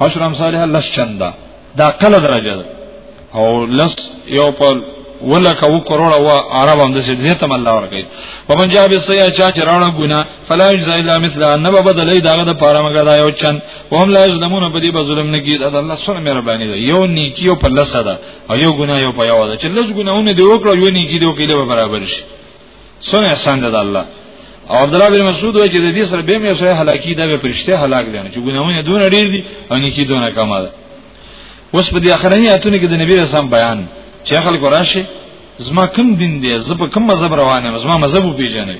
عشر امثالها لس چندا دا کله درجه ده او لس یو په ولکه و کروڑه و عرب هم د څه دې تم الله ورکړي په پنجاب سیا چا چې راړه ګنا فلا یجزا الا مثل ان به بدلې داغه د پاره مګر دا یو چن و هم لا یظلمون په دې به ظلم نه کیږي دا الله سره مهرباني ده یو نیکی او په لسه ده او یو ګنا یو په یو ده چې لس ګناونه دی وکړو یو نیکی دی وکړي برابر شي سمه احسان ده الله او عبد الله بن مسعود وایي چې د دې سره به مې سره هلاکی دا به پرشته هلاک دي چې ګناونه دون ډیر دي او نیکی دون کم ده اوس په دې اخرنی اتونه کې د نبی رسام بیان چې خلک راشي زما کوم دین دی زه په کوم مذهب روان یم زما مذهب پیژنې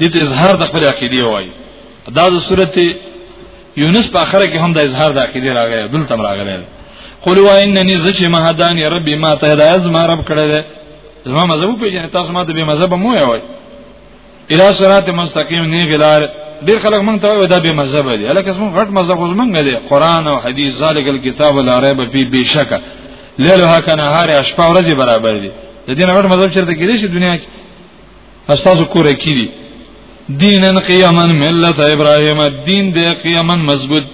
دې ته اظهار د خپل عقیده وایي دا د سورته یونس په اخره کې هم د اظهار د عقیده راغی دلته راغلی قل وانني زچ مهدان ربي ما ته هدايت ما رب کړه زما مذهب په جن تاسو ما ته به مذهب مو وای اله صراط مستقیم نه غلار ډیر خلک مونږ ته وای دا به مذهب دی الکه زمون غټ مذهب اوس مونږ دی قران او حدیث ذالک الكتاب لا ریب فی بشک لیلها کنهار اشپا ورځي برابر دي د دین غټ مذهب چرته کېږي دنیا کې استاسو کور کې دي دینن قیما ملت ابراهیم دین دی قیما مضبوط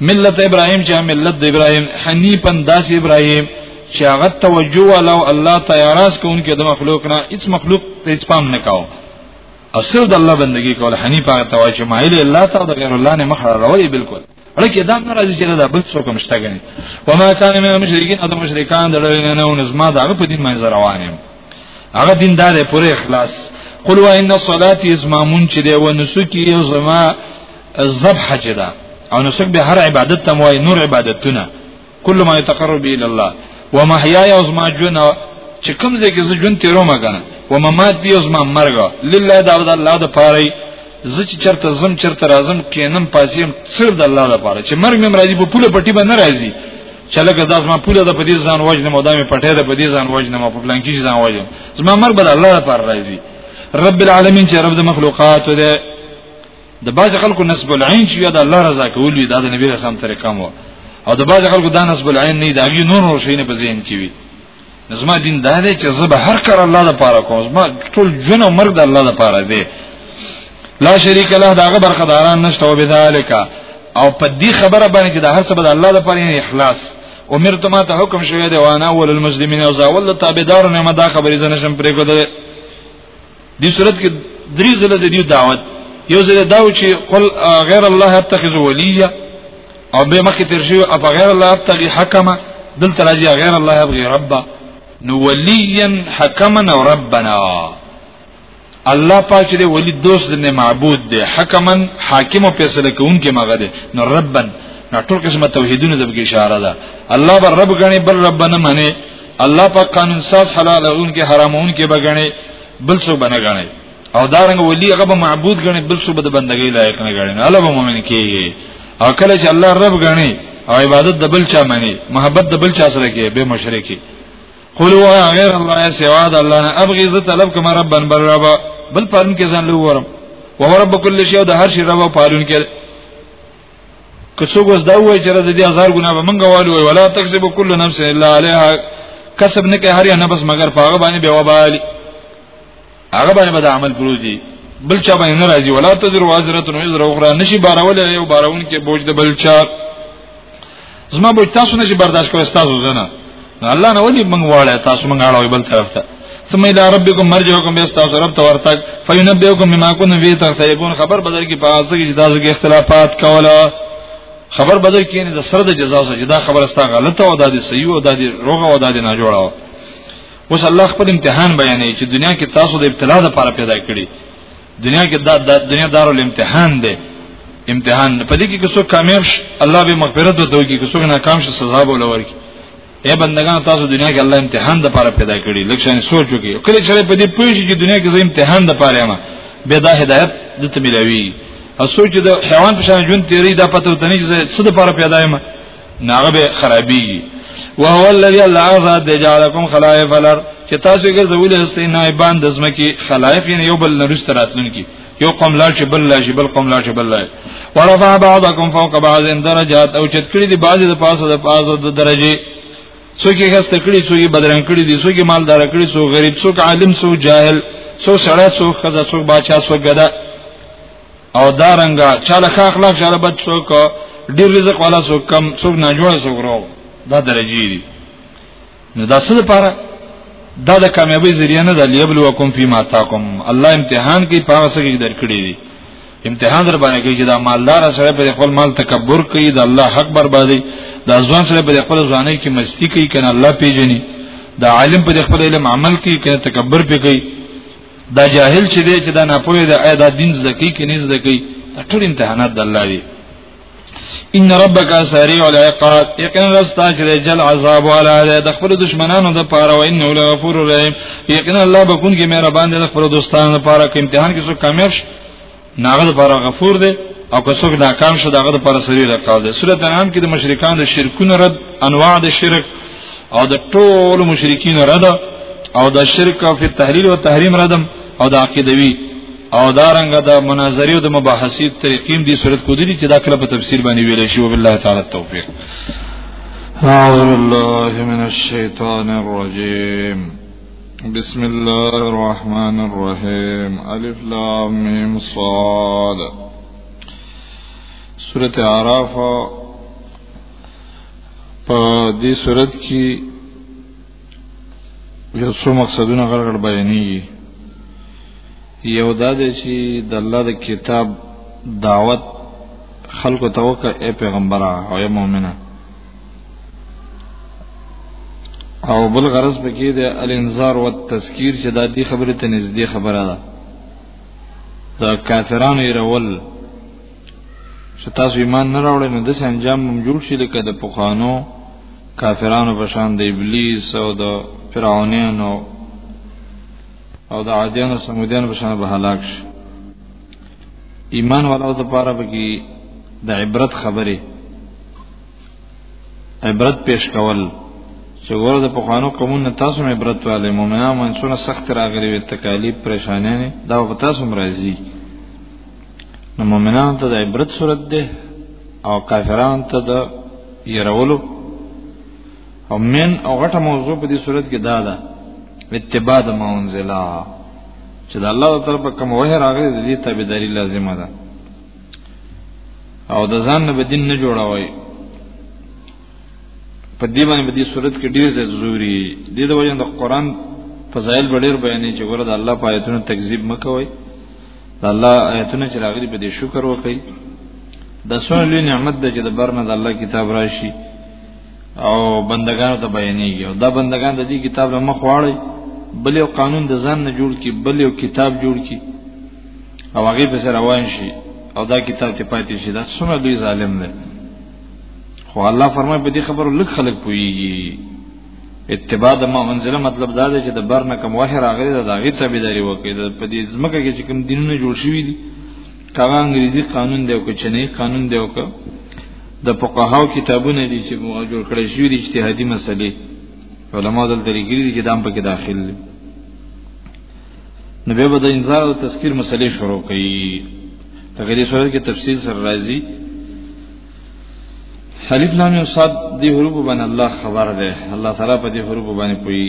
ملت ابراهیم چې ملت د ابراهیم حنیفن داس ابراهیم چې هغه توجه ولو الله تیاراس کوونکې د مخلوق نه هیڅ مخلوق ته هیڅ پام نه کاو اصل د الله بندگی کول حنیف هغه توجه مایل الله ته د غیر الله نه مخ راوړي بالکل لکه دا نه راځي چې نه دا بل څوک هم شته غني وما كان من المشركين اته مشرکان دلوي نه ونس ما دا په دین باندې روان یم هغه دین دا دی پوره اخلاص قل وان الصلاه ازمامون چې دی و نسکی زما ذبح جدا او نسک به هر عبادت تم وای نور عبادتونه کل ما يتقرب الى الله ومحياي او زما جون چې کوم ځای کې زه جون تیرو ما کنه وممات بي او زما مرګ لله دا د الله د پاره زه چې چرته زم چرته راځم کینم پاسیم صرف د الله لپاره چې مرګ مې راځي په پوله پټي باندې راځي چې لکه داس ما پوله د پدې ځان وجنه مدامه پټه د پدې ځان وجنه ما په پلان کې ځان وجنه زما مرګ به د الله لپاره راځي رب العالمین چې رب د مخلوقات دی د باز خلکو نسب العين چې دا الله رضا کول وي دا د نبی رسام طریقه مو او د باز خلکو دا نسب العين نه دا وی نور نور شي نه په ذهن کې وي نظم دین دا دی چې زه به هر کار الله د پاره کوم ما ټول جن او مرګ د الله د پاره دی لا شریک له داغه برخداران نشته او بذالک او په دې خبره باندې چې د هر څه به الله د پاره اخلاص امرت ما ته حکم شوی دی وانا اول المسلمین او زاول تابعدار نه ما دا خبرې زنه شم پرې کوده دې صورت کې درې ځله د دې دعوت یو ځل دا و چې قل غیر الله اتخذ ولیا او به مخکې تر شي اپ غیر الله اتخذ حکما دلته راځي غیر الله ابغي ربا نو ولیا حکما او ربنا الله پاک دې ولی دوست دې معبود دې حکما حاکم او فیصله کوونکی مغه دې نو ربن نو ټول قسمه توحیدونه د اشاره ده الله بر رب غني بر ربنا منه الله په قانون ساز حلال اون کې حرامون کې بغني بل څه بنه غني او دارنګ ولی هغه معبود غني بل څه بد بندګۍ لایق نه غني نه الله مؤمن کېږي او کله چې الله رب غني او عبادت د بل چا معنی محبت د بل چا سره کې به مشرکی قولوا غیر الله سوا د الله نه ابغي ز طلب کما ربا بر ربا بل پالون کې ځان لورم وهو رب کل شی او د هر شی رب پالون کې که څوک وس دا وایي چې د دې هزار ګنا به منګه والو وي ولا تکسب کل نفس الا عليها کسب نه کوي هر یو نفس مگر پاغه باندې به وبالي هغه باندې به عمل پروزي بل چا باندې ناراضي ولا تزر وازره وزر اخرى نشي بارول یو بارون کې بوج د بل چا زما به تاسو نه چې برداشت کوئ تاسو زنه الله نه ودی موږ واړه تاسو موږ اړوي بل طرف ته ثم الى ربكم مرجعكم بیاستاسو رب ته ورتګ فینبئکم بما کنتم به تختلفون خبر بدل کی پاس کی تاسو کې اختلافات کولا خبر بدل کی نه د سره د جزاء سره جدا خبر استا غلطه او د دې صحیح او د دې روغه او د دې نه جوړاو اوس الله خپل امتحان بیانې چې دنیا کې تاسو د ابتلا لپاره پیدا کړی دنیا کې دا د دنیا دارو امتحان دی امتحان په دې کې څوک کامیاب شي الله به مغفرت وته کې څوک ناکام شي سزا به ولور کی اے بندگان تاسو دنیا کې الله امتحان د پاره پیدا کړی لکه سوچ وکړي کله چې په دې پوه شي چې دنیا کې زه امتحان د پاره ما به دا هدایت د تملاوی او سوچ د حیوان په شان ژوند تیری دا پته وته نه چې څه د پاره پیدا یم ناغه به خرابيږي وهو الذي الله ذات دی جعلکم خلائف الارض چې تاسو یې ګرځولې هستي نائبان د زمکي خلائف یې یو بل نرست راتلونکي یو قوم لا چې بل لا چې بل قوم لا چې بل لا ورفع بعضکم فوق بعض درجات او چت کړی دی بعضی د پاسه د پاسه د درجه څوک یې غست کړی څوک یې بدرنګ کړی دی څوک یې مالدار کړی څوک غریب څوک عالم څوک جاهل څوک سړی څوک خزه څوک بادشاہ څوک ګدا او دارنګا چاله ښه اخلاق چاله بد څوک ډیر رزق والا څوک کم څوک نه جوړ څوک رو دا درجه دي نو دا څه لپاره دا د کامیابی ذریعہ نه ده لیبلوکم فیما تاکم الله امتحان کوي په هغه څه کې درکړي دي امتحان در باندې کوي چې دا مالدار سره په خپل مال تکبر کوي د الله حق بربادي دا ځوان سره په خپل ځواني کې مستی کوي کنه الله پیژني دا عالم په خپل علم عمل کوي کنه تکبر پې کوي دا جاهل چې دی چې دا نه پوهه ده اې دا دین زده کوي کې نه زده کوي دا ټول امتحانات د الله دی ان ربک سریع العقاب یقینا رستا چې جل عذاب والا ده د خپل دشمنانو د پاره او انه لغفور رحیم یقینا الله بكون کې مهربان دی د خپل دوستانو لپاره کې امتحان کې څو کامیاب شي ناغه لپاره غفور دی او که څوک ناکام شو داغه لپاره سری رقاب دی سورۃ انعام کې د مشرکان د شرکونو رد انواع د شرک او د ټول مشرکین رد او د شرک او فی تحلیل او تحریم ردم او د عقیدوی او دارنګ د دا مناظری او د مباحثی طریقیم دی صورت کو دي چې دا کله په تفسیر باندې ویل شي وبالله تعالی التوفیق اعوذ بالله من الشیطان الرجیم بسم الله الرحمن الرحیم الف لام میم صاد سورۃ اعراف په دې سورۃ کې یو څو مقصدونه غرغړ بیانېږي یو دا دی چې د الله د کتاب دعوت خلکو ته وکړه اے پیغمبره او اے مؤمنه او بل غرض پکې د الانذار او تذکیر چې د دې خبره ته نږدې خبره ده د کافرانو یې رول چې تاسو ایمان نه راوړئ نو د انجام هم جوړ شي لکه د پخوانو کافرانو په شان د ابلیس او د فرعونانو او د عادیانو سمودیانو په شان به هلاک شي ایمان والو د پاره بګي د عبرت خبره عبرت پیش کول چې ور د پخوانو قومونو تاسو مې عبرت والے مؤمنان منسونه سخت راغلي وي تکالیف پریشانې نه دا په تاسو مرضی نو مؤمنان ته د عبرت صورت ده او کافرانو ته د يرولو او من او غټه موضوع په دې صورت کې دا ده اتباع د ما انزلا چې د الله تعالی په کوم وه راغلي د دې تابعداري لازمه ده او د ځان نه بدین نه جوړوي په دې باندې په دې صورت کې ډیر زیات زوري د دې وجه د قران فضایل ډیر بیانې چې ګوره د الله په آیتونو تکذیب مکوئ د الله آیتونه چې راغلي په دې شکر وکړئ د سونه لوی نعمت د چې د برنه د الله کتاب راشي او بندگانو ته بیانېږي او دا بندگان د دې کتاب له مخ واړي بل یو قانون د ځان نه جوړ کی بل یو کتاب جوړ کی او هغه په سره روان شي او دا کتاب ته پاتې شي دا څومره لوی ظالم دی خو الله فرمای په دې خبرو لږ خلک پويږي اتباع د ما انزله مطلب دا دی چې د بر نه کوم وحی راغلی دا غي تابعداري وکړي په دې ځمکه کې چې کوم دینونه جوړ شوي دي هغه انګریزي قانون دی او کوچنی قانون دی او د فقهاو کتابونه دي چې موږ جوړ کړی شو د اجتهادي مسلې علما دلته لري دي چې دام پکې داخل دي نو به د انذار او تذکیر مسلې شروع کړي هغه دې سره کې تفصیل سره راځي حلیف لام یو صاد دی حروف باندې الله خبر ده الله تعالی په دې حروف باندې پوي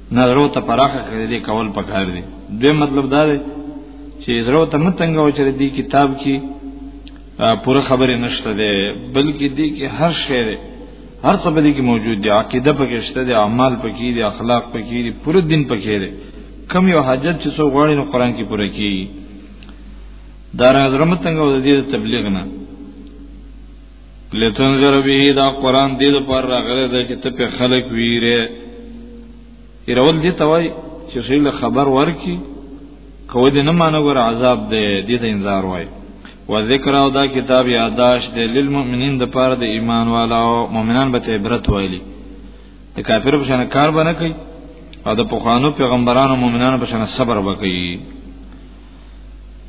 نظرو ته پراخه کړی دی کول پکار دی دوی مطلب دا دی چې زرو ته نه تنګ او چې دی کتاب کې پوره خبره نشته ده بلکې دی کې هر شی دی هر څه به دی کې موجود دی عقیده پکې شته دی اعمال پکې دی اخلاق پکې دی پوره دین پکې دی کم یو حاجت چې څو غواړي نو قران کې پوره کیږي دا راز رمتنګ او د دې تبلیغ نه لتنذر به دا قران دې د پر راغله ده چې ته په خلک ویره ایرول دې توای چې شیله خبر ورکی کوی دې نه مانو ګر عذاب دې دې ته انذار وای و ذکر او دا کتاب یاداش دې للمؤمنین د پر د ایمان والا او مؤمنان به عبرت وایلی د کافر په شان کار باندې کوي او د پخوانو پیغمبرانو مؤمنانو په شان صبر وکړي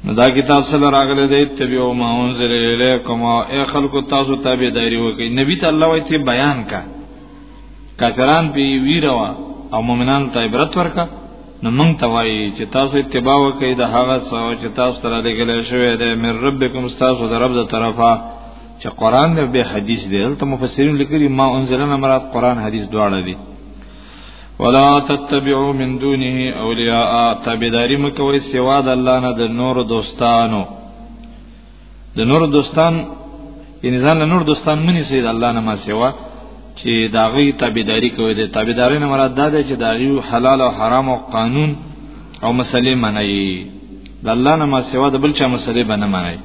نو دا کتاب سره راغلی دی تبعو ما انزل الیکم اے خلق تاسو تابعداري وکړي نبی ته الله وایي چې بیان کا کافران په ویروا او مؤمنان ته عبرت ورکا نو مونږ ته وایي چې تاسو اتباع وکړئ د هغه څه چې تاسو سره لګل شوی دی مې ربکم تاسو د رب د طرفه چې قران دی به حدیث دی دلته مفسرین لیکلي ما انزلنا مراد قران حدیث دواړه دي ولا تتبعوا من دونه اولیاء تابعداري مکوئ سوا د الله نه د نور دوستانو د نور دوستان یعنی ځان له نور دوستان منی سید الله نه ما سوا چې داغي تابعداري کوي د تابعداري نه مراد دا ده چې داغي حلال او حرام او قانون او مسلې منایي د الله نه ما سوا د بل چا مسلې بنه منایي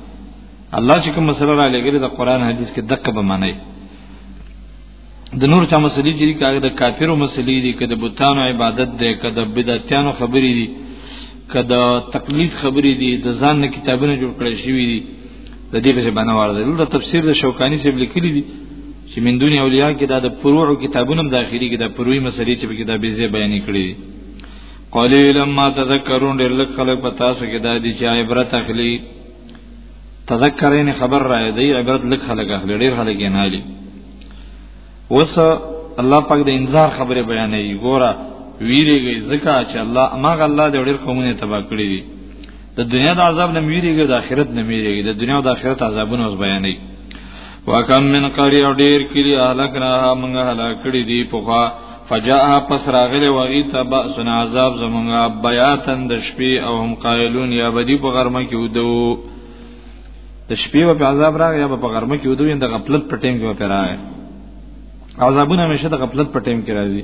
الله چې کوم مسله را لګري د قران حدیث کې دقه به منایي د نور چا مسلې دي کاغه د کافرو مسلې دي کده بوتانو عبادت ده کده بدعتانو خبرې دي کده تقلید خبرې دي د ځان نه کتابونه جوړ کړی شوی دي د دې په بنا ورزل د تفسیر د شوکانی چې لیکلي دي چې من دون اولیاء کې دا د فروع کتابونو داخلي کې د فروعي مسلې چې په کتابې ځای بیان کړي قلیلا ما تذکرون ډېر لږ خلک په تاسو کې د دې چې عبرت اخلي تذکرین خبر را دی عبرت لک خلک اخلي ډیر خلک یې نالي وس الله پاک د انذار خبره بیانوي ګوره ویریږي ځکه چې الله ماغه الله د ډیر قومونه تبا کړی دي د دنیا د عذاب نه ویریږي د آخرت نه ویریږي د دنیا او د آخرت عذابونه اوس بیانوي وکم من قری او ډیر کلی اهلکنا موږ هلاک کړی دی په خوا فجاء پس راغله وغی تبع سن عذاب زمونږه بیاتن د شپې او هم قائلون یا بدی په غرمه کې ودو د شپې په عذاب راغی یا په غرمه کې ودو اند غفلت په ټیم کې وپرای عذابونه همیشه د غفلت په ټیم کې راځي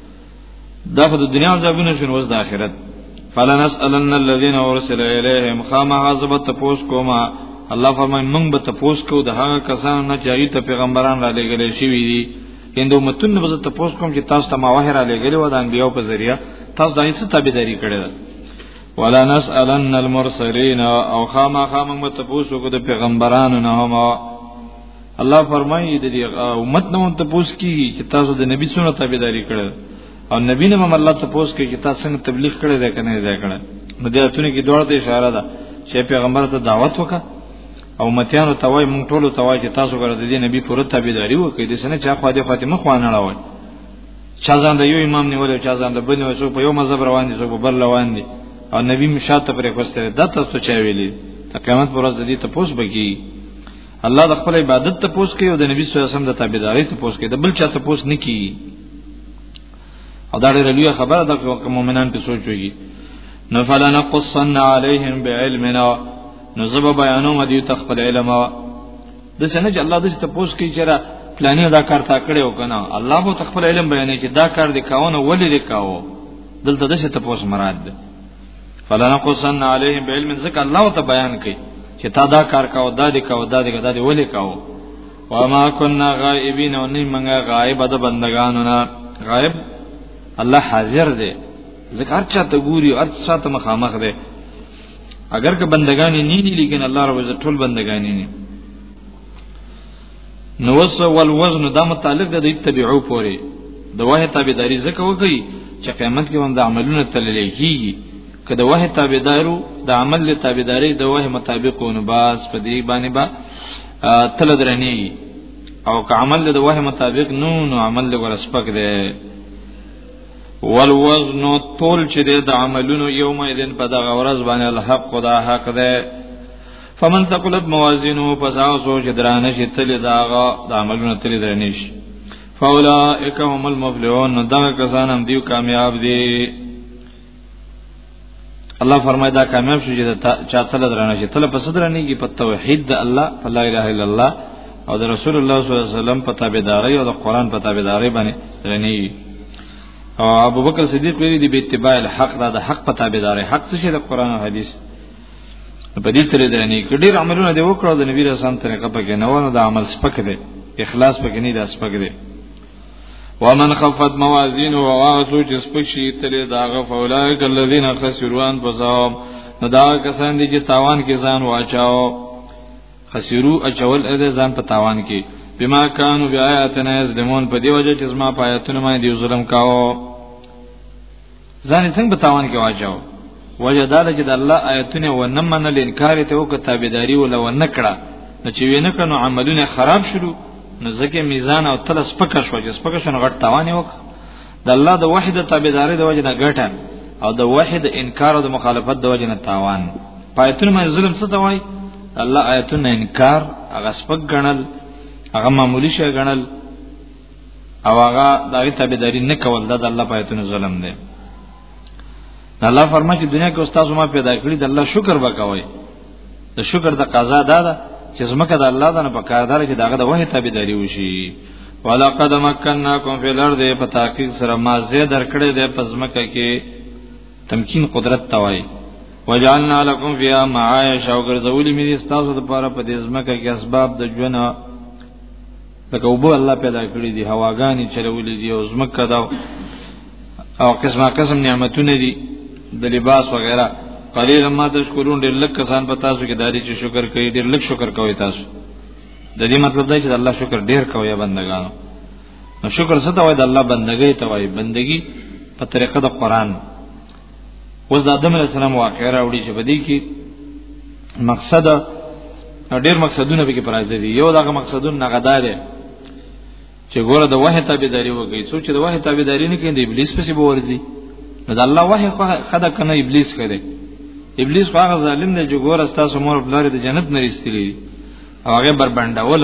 دا خو د دنیا عذابونه شنو وز د آخرت فلنسالن الذين ارسل اليهم خامع عذاب تپوس کوما الله فرمای موږ به تپوس کو د هغه کسانو نه چې ته پیغمبران را لګلې شي وی دي هندو متن به تپوس کوم چې تاسو ته ما وحی را لګلې و د انبیو په ذریعہ تاسو دای څه تابعداري کړې ده ولا نسالن المرسلین او خامع خامع متپوس کو د پیغمبرانو نه هم الله فرمایي د دې امت نو ته پوس کی چې تاسو د نبی سنت تابعداري کړل او نبی نه هم الله ته پوس کی چې تاسو څنګه تبلیغ کړی دا کنه دا کړه نو د اتونو کې دوړ ته اشاره ده چې پیغمبر ته دعوت وکړه او متیانو ته وای مونږ ټول ته وای چې تاسو ګره د دې نبی پوره تابعداري وکړئ د سنت چا خو د فاطمه خوانه راوړ چا ځان د یو امام نیول چا ځان د بنو څو په یو مذهب روان دي څو په بل روان دي او نبی مشاته پرې کوستره دا تاسو چا ویلي ته قیامت پر ورځ دې ته پوس بګي الله د خپل عبادت ته پوس کوي او د نبی صلی الله علیه وسلم د تابعداري ته پوس کوي د بل چا ته پوس نه کوي او دا ډېر لوی خبره ده چې مؤمنان په سوچ وي نو فلن قصنا عليهم بعلمنا نو زب بیانو مدي تخپل علم د سنه چې الله د څه تپوس کوي چې را پلانې دا کار تا کړو کنه الله به تخپل علم بیانې چې دا کار دې کاونه ولې دې کاو دلته د څه تپوس مراد ده فلنقصن علیهم بعلم ذکر الله ته بیان کړي چې تا دا کار کاو دا دې کاو دا دې دا دې ولې کاو وما كنا غائبین او نه منګه غائب د بندگانو نه غائب الله حاضر دی ذکر چاته ګوري او چاته مخامخ دی اگر که بندگان نه ني لیکن الله رب عزت ټول بندگان نه نو وس ول وزن دا متعلق د اتبعو پورې د وه تابعداري زکه وکي چې قیامت کې هم د عملونو تللې کیږي که د وه تابعدارو د عمل له تابعداري د وه مطابق نو باس په دې باندې با تل درنی او که عمل د وه مطابق نو نو عمل له ورسپک دی والوزن طول چې د عملونو یوم اذن په دغه ورځ باندې الحق خدا حق ده فمن ثقلت موازینو پس هغه څوک چې درانه شي تل دا هغه د عملونو تل درنه شي فاولائک هم المفلحون نو دا کسان هم دیو کامیاب دي الله فرمایي دا کامیاب شي چې چا تل درنه شي تل پس درنه کی په توحید د الله فلا اله الا الله او د رسول الله صلی الله علیه وسلم په تابعداري او د قران په تابعداري باندې درنه او ابو بکر صدیق ویلي دی به اتباع الحق دا د حق په تابعداري حق څه شي د قران او حدیث په دې تر دې نه کډیر عملونه دی وکړو د نبی رسول طریقه پکې نه ونه د عمل سپک دی اخلاص پکې نه دی سپک دی ومن خفت موازین او هغه څو چې سپک شي تل دا غفولای کلذین خسروان فزاو نو دا کسان دي چې تاوان کې ځان واچاو خسرو اچول اې ځان په تاوان کې بما کانوا بیااتنا یظلمون په دی وجه چې زما پایتونه ما دی ظلم کاوه ځان څنګه په تاوان کې واچاو وجه دا ده چې د الله آیتونه و نه منل انکار ته وکړه تابعداري ول و نه کړه نو چې وینه کړه نو عملونه خراب شلو نو ځکه میزان او تل سپک شو چې سپک شو نو غټ تاوان وک د الله د وحده تابعداري د وجه نه ګټه او د وحد انکار او د مخالفت د وجه نه تاوان پایتون مې ظلم څه ته وای الله آیتونه انکار هغه سپک غنل هغه معمولی شی غنل او هغه دغه تابعداري نه کول دا د الله پاتونو ظلم دی الله فرمایي چې دنیا کې استاد ما پیدا کړی د الله شکر وکوي د شکر د قضا دا ده چې زمکه د الله دنه په کار دار چې داغه د وه تابعداري وشي ولقد مکنناکم فی الارض په تحقیق سره ما زیات درکړې ده په زمکه کې تمکین قدرت توای وجعلنا لكم فيها معايش او ګرځولې مې تاسو لپاره په دې زمکه کې اسباب د ژوند لکه وبو الله پیدا کړی دی هواګانی چلولې دی او زمکه دا او قسمه قسم نعمتونه دي د لباس وغیرہ قلیل ما تشکرون ډېر لږ کسان په تاسو کې داري چې شکر کوي ډېر لږ شکر کوي تاسو د دې مطلب دا چې الله شکر ډېر کوي یا بندگانو نو شکر څه ته وایي د الله بندګۍ ته وایي بندگی په طریقه د قران اوس د آدم علی السلام واقعه راوړي چې بدی کې مقصد ډېر مقصدونه به کې پراځي دي یو دغه مقصدونه نغدا دي چې ګوره د وحی تابعداري وکړي څو چې د وحی تابعداري نه کوي د ابلیس پسې به ورځي نو د الله وحی خو خدا کنه ابلیس کړي ابلیس خو هغه ظالم دی چې ګوره ستاسو مور بلاره د جنت نه رسېدلی او هغه بربندول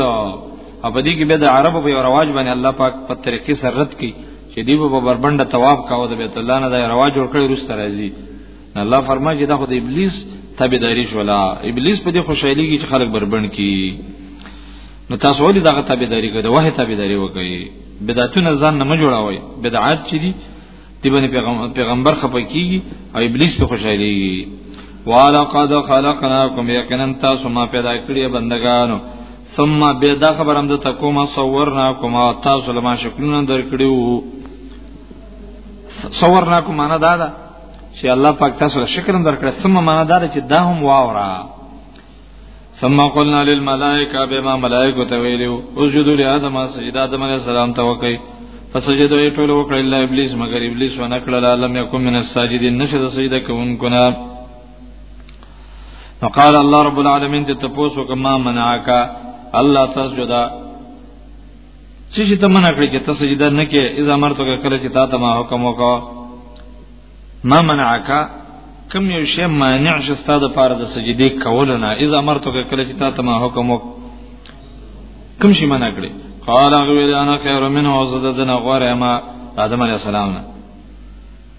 او په دې کې به د عربو په رواج باندې الله پاک په طریقې سره رد کړي چې دی په بربند طواف کاوه د بیت الله نه د رواج جوړ کړی روس راځي الله فرمایي چې دا خو د ابلیس تابعداري شولا ابلیس په دې خوشحالي کې چې خلک بربند کی نو تاسو ولې دغه تابعداري کوي د وه تابعداري وکړي بدعتونه ځان نه جوړاوي بدعات چې دي دی باندې پیغمبر پیغمبر خپکیږي او ابلیس په خوشاليږي ولقد خلقناکم یقینا تاسو ما پیدا کړی بندگانو ثم به دا خبر هم د تکوم صورناکم تاسو لما شکلونه درکړیو صورناکم معنا دا ده چې الله پاک تاسو له شکر هم درکړ ثم معنا دا ده چې دا هم واورا ثم قلنا للملائکه بما ملائکه ته ویلو اسجدوا لآدم سجد آدم علیہ السلام ته وکي فسجد وی ټول وکړ الا ابلیس مگر ابلیس و نکړه لم یکم من الساجدین نشد سجده کوونکو نه وقال الله رب العالمین ته تاسو کما منعک الله تسجد چې چې تمنا کړی چې تسجد نه کې اذا مرتو کله چې تا ته ما حکم وکړ ما منعک کم یو شی مانع شستا د پاره د سجدي کولو نه اذا امرتک کله چې تا ته ما حکم وک کم شي منع کړی قال غویل انا خیر منه او زده دنه غوړه ما آدم علی السلام نه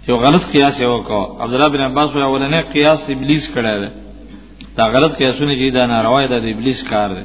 یو غلط قیاس یو کو عبد الله بن عباس وی اولنې قیاس ابلیس کړه دا غلط قیاسونه چې دا ناروا ده د ابلیس کار دی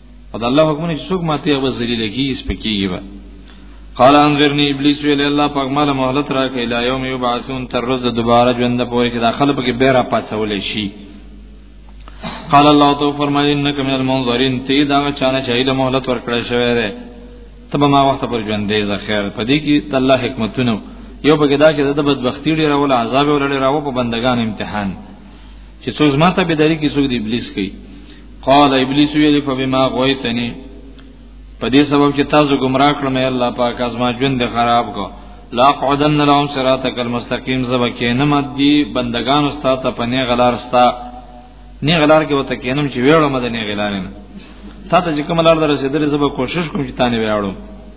او د الله حکمونه چې څوک ماته هغه ذلیل کیږي سپکیږي به قال انذرني ابلیس ویل الله پاک مال مهلت راکې الی یوم یبعثون تر ورځ دوباره ژوند پوي کې داخل پکې بیره پاتول شي قال الله تو فرمایي انک من المنظرین تی دا چانه چایل مهلت ورکړې شوی دی تبه ما وخت پر ژوند دی زخیر په دې کې د الله حکمتونه یو پکې دا چې د بدبختی ډیر ول عذاب ولړي راو په بندگان امتحان چې څو زما ته به دری کې څو د ابلیس کوي قال ابلیس ویلی فبما غویتنی په دې سبب چې تاسو گمراه کړم الله پاک از ما ژوند خراب کو لا قعدن لهم صراطك المستقيم زبکه نه مدي بندگان استا ته پنه غلار استا نه غلار کې وته کینم چې ویړو مده نه غلارم تا ته کوم لار در رسیدلې زب کوشش کوم چې تانه ویړو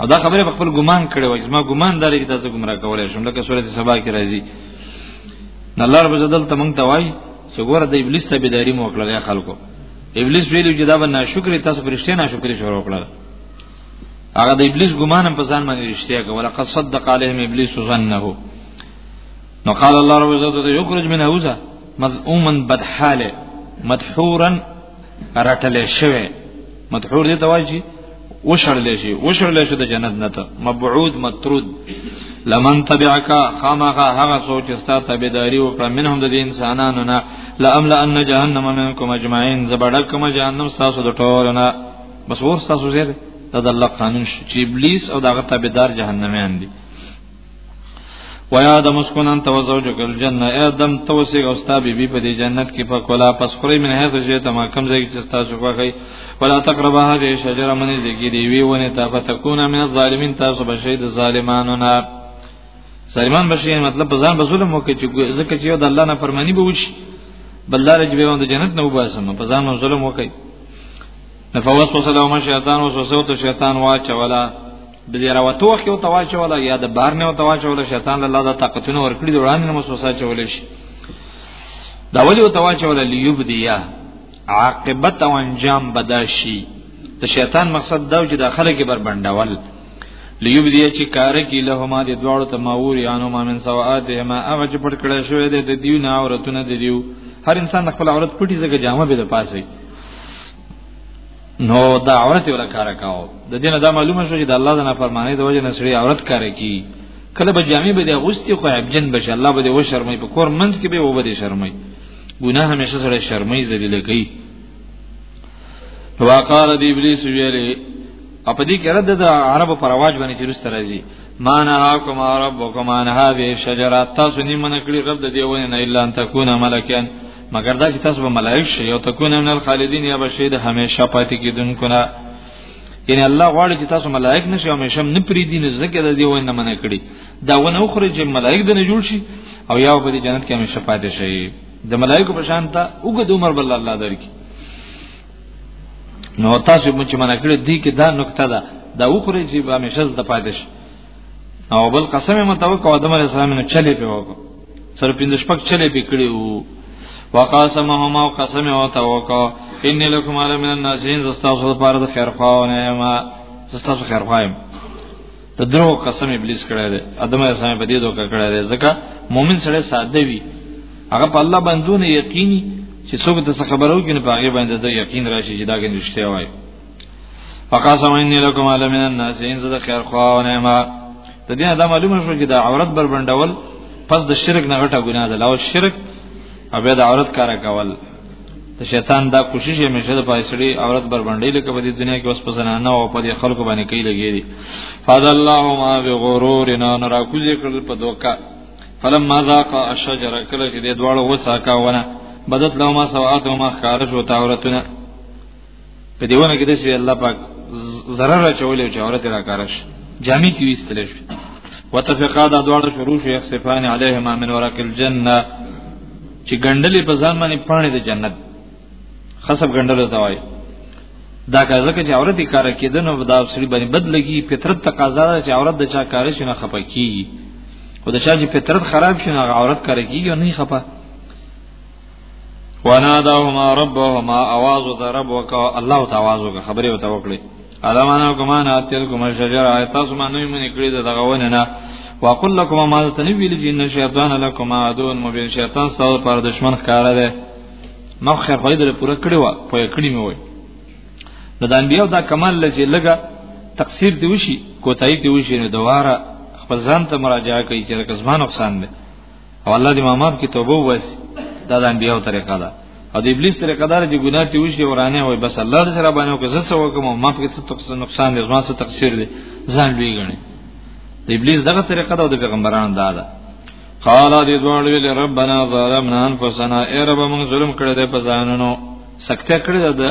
او دا خبره په خپل ګمان کړي وای زما ګمان داري چې تاسو ګمرا کولای شم لکه سورته سبا کې راځي نه الله رب جدل ته مونږ ته وای چې ګوره د ابلیس ته بيداری مو وکړه یا خلکو ابلیس ویلو چې دا به ناشکری تاسو پرشته ناشکری شروع وکړه هغه د ابلیس ګمان په ځان باندې رښتیا کوله قد صدق عليهم ابلیس ظنه نو قال الله رب عزت یخرج من هوزه مذعوما بدحاله مدحورا رټلې شوی مدحور دې تواجی وشړلې شي وشړلې شي د جنت نه ته مبعود مطرود لمن تبعك خامخا هغه سوچ استا تابعداري وکړه منهم د دې انسانانو نه لامل ان جهنم منکم اجمعين زبړکم جهنم تاسو د ټولنا بس ور تاسو زیاده دا د الله قانون شي چې ابلیس او دغه تابعدار جهنميان دي ويا آدم اسكن انت وزوجك الجنه اي آدم توسي او ستا بي بي په دې جنت کې په کولا پس خوري من هيڅ شي ته ما کم ځای کې ستا شو کوي ولا تقرب هذه الشجره من ذکر دی وی ونه تا فتكون من الظالمين تاسو بشي د ظالمانو نه ظالمان بشي مطلب ځان به ظلم وکړي چې ځکه چې د الله نه فرمانی به وشي بلدار چې به د جنت نه وباسم په ځان ظلم وکړي نفوس وسلام شیطان وسوسه ته شیطان واچولا د دې راوته وخت یو تواچول یا د بار نه تواچول شیطان الله د طاقتونو ورکړي د وړاندې مسوسه چول شي دا ولی او تواچول لیبدیا عاقبت او انجام بداشي د شیطان مقصد دا چې د خلک بربندول لیبدی چې کار کی له ما د دواړو ته ماور یانو ما من سوات ما هغه چې پټ کړه شوې ده د دیو نه عورتونه د دیو هر انسان خپل عورت پټي زګه جامه به د پاسه نو دا عورت ولا کار کاو د دینه دا معلومه شو چې د الله د نافرمانی د وجه نسړي عورت کار کی کله به جامع به د غوستي خو عبجن بشه الله به د و شرمای په کور منځ کې به و به د شرمای ګناه همیشه سره شرمای ذلیل کوي وقال دی ابلیس ویلی او په دې کې رد د عربو پر واج باندې چې رست راځي ما نه حکم ربکم ان هذه الشجره تاسو نیمه نکړي رب د دیونه نه الا ان تکونه ملکان مګر دا چې تاسو به ملائک شئ او تكون من الخالدين یا بشي د همیشه پاتې کیدونکو نه یعنی الله غواړي چې تاسو ملائک نشئ او همیشه نه پری دي نه ځکه د دې وینه منه کړی دا ونه اخره چې ملائک د نه جوړ شي او یا په جنت کې همیشه پاتې شي د ملائکو په شان ته وګد عمر بل الله درکې نو تاسو مونږ منه کړی دي کې دا نقطه ده دا وخره چې به همیشه د پاتې شي او بل قسم متوک آدم علی السلام نه چلی په وکړ سر پینځه شپک چلی په کړی وو وقاسمهما قسم او توکا ان لكم على من الناسين زستاسو لپاره د خیر خواونه ما زستاسو خیر خوایم ته درو قسم ابلیس کړی دی ادم علیه السلام په دې دوکه کړی دی ځکه مؤمن سره ساده وي هغه په الله باندې یقیني چې څوک د خبرو کې نه پاګې باندې د یقین راشي چې دا کې نشته وای فقاسم انی لکم علی من الناس ان زده خیر خو نه ما ته دې دا معلومه شو چې دا عورت بر بندول پس د شرک نه غټه ګناه ده لاو شرک او بیا د عورت کار کول ته شیطان دا کوشش یې مشه د پایسړي عورت بر بندې لکه په دې دنیا کې اوس په زنانه او په دې خلکو باندې کوي لګي دي فضل الله ما بغرورنا نرا کوزې کړل په دوکا فلما ذاق الشجره کله چې دې دواړو وڅاکاونه بدت لهما سواتهما خارج وتاورتنا په دیونه کې د سی الله پاک zarar چولې چې عورت را کارش جامې کې وستل شي وتفقا دا دواړه شروع شي اخصفان علیهما من ورق الجنه چې ګندلې په ځان باندې پانی د جنت خصب ګندل ته وایي دا کازه کې چې عورت کار کېدنه او دا سړي باندې بدلږي فطرت تقاضا ده چې عورت د چا کار شي نه خپکی خو د چا چې فطرت خراب شي نه عورت کار کیږي نه خپه وناداهما ربهما اواز ته رب وکا الله ته اواز وکا خبره وته وکړي ادمانه کومه نه اتل کومه شجره آیت تاسو باندې مونږ کړی دغه ونه نه وقل لكم ما تنویل جن شیطان لكم عدو مبین شیطان سره پر دشمن ښکار ده نو خیر خو دې پوره کړی و په کړی مې وای د دان بیا دا کمال لږه لګه تقصیر دی وشي کوتای دی وشي نو دواره خپل ځان ته مراجعه کوي چې کزما نقصان ده او الله دې ماماب کې توبه واسي دا د انبیو طریقه ده او د ابلیس طریقه دار چې ګناه ته وشي ورانه وي بس الله دې سره باندې وکړه زه څه وکم ما په څه نقصان دې ما څه تقصیر دې ځان لوی غني د ابلیس دغه طریقه ده او د پیغمبرانو دا ده قال دې دوړ ویل ربنا ظلمنا انفسنا اے رب موږ ظلم کړی دی په ځانونو سکته کړی ده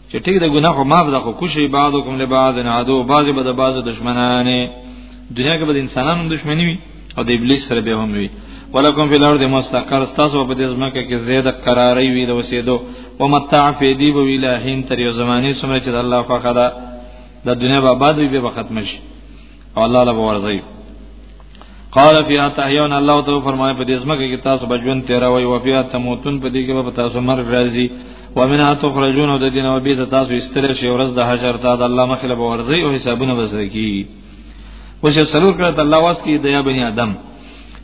چې ټیک د ګناه خو معاف ده خو کوشي بعضو کوم له بعض نه عدو بعض به د بعض دشمنانه دنیا کې به انسانانو دشمنی وي او د ابلیس سره به هم وي ولکم فی الارض مستقر تاسو په دې ځمکه کې زیاده قراری وي د وسیدو او متاع فی دی به الہین تر یو زمانی سمره چې الله فقدا د دنیا به آباد وي به ختم شي او الله له ورځي قال فيها تحيون الله تعالی فرمایي په دې سمګه کې تاسو بجون تیرا وي او فيها تموتون په دې کې به تاسو مرګ راځي ومنها تخرجون د دین او بیت تاسو استل شي ورځ د حشر ته د الله مخله به ورځي او حسابونه وسري وشه سلور کړه الله واس کې د یا بنی آدم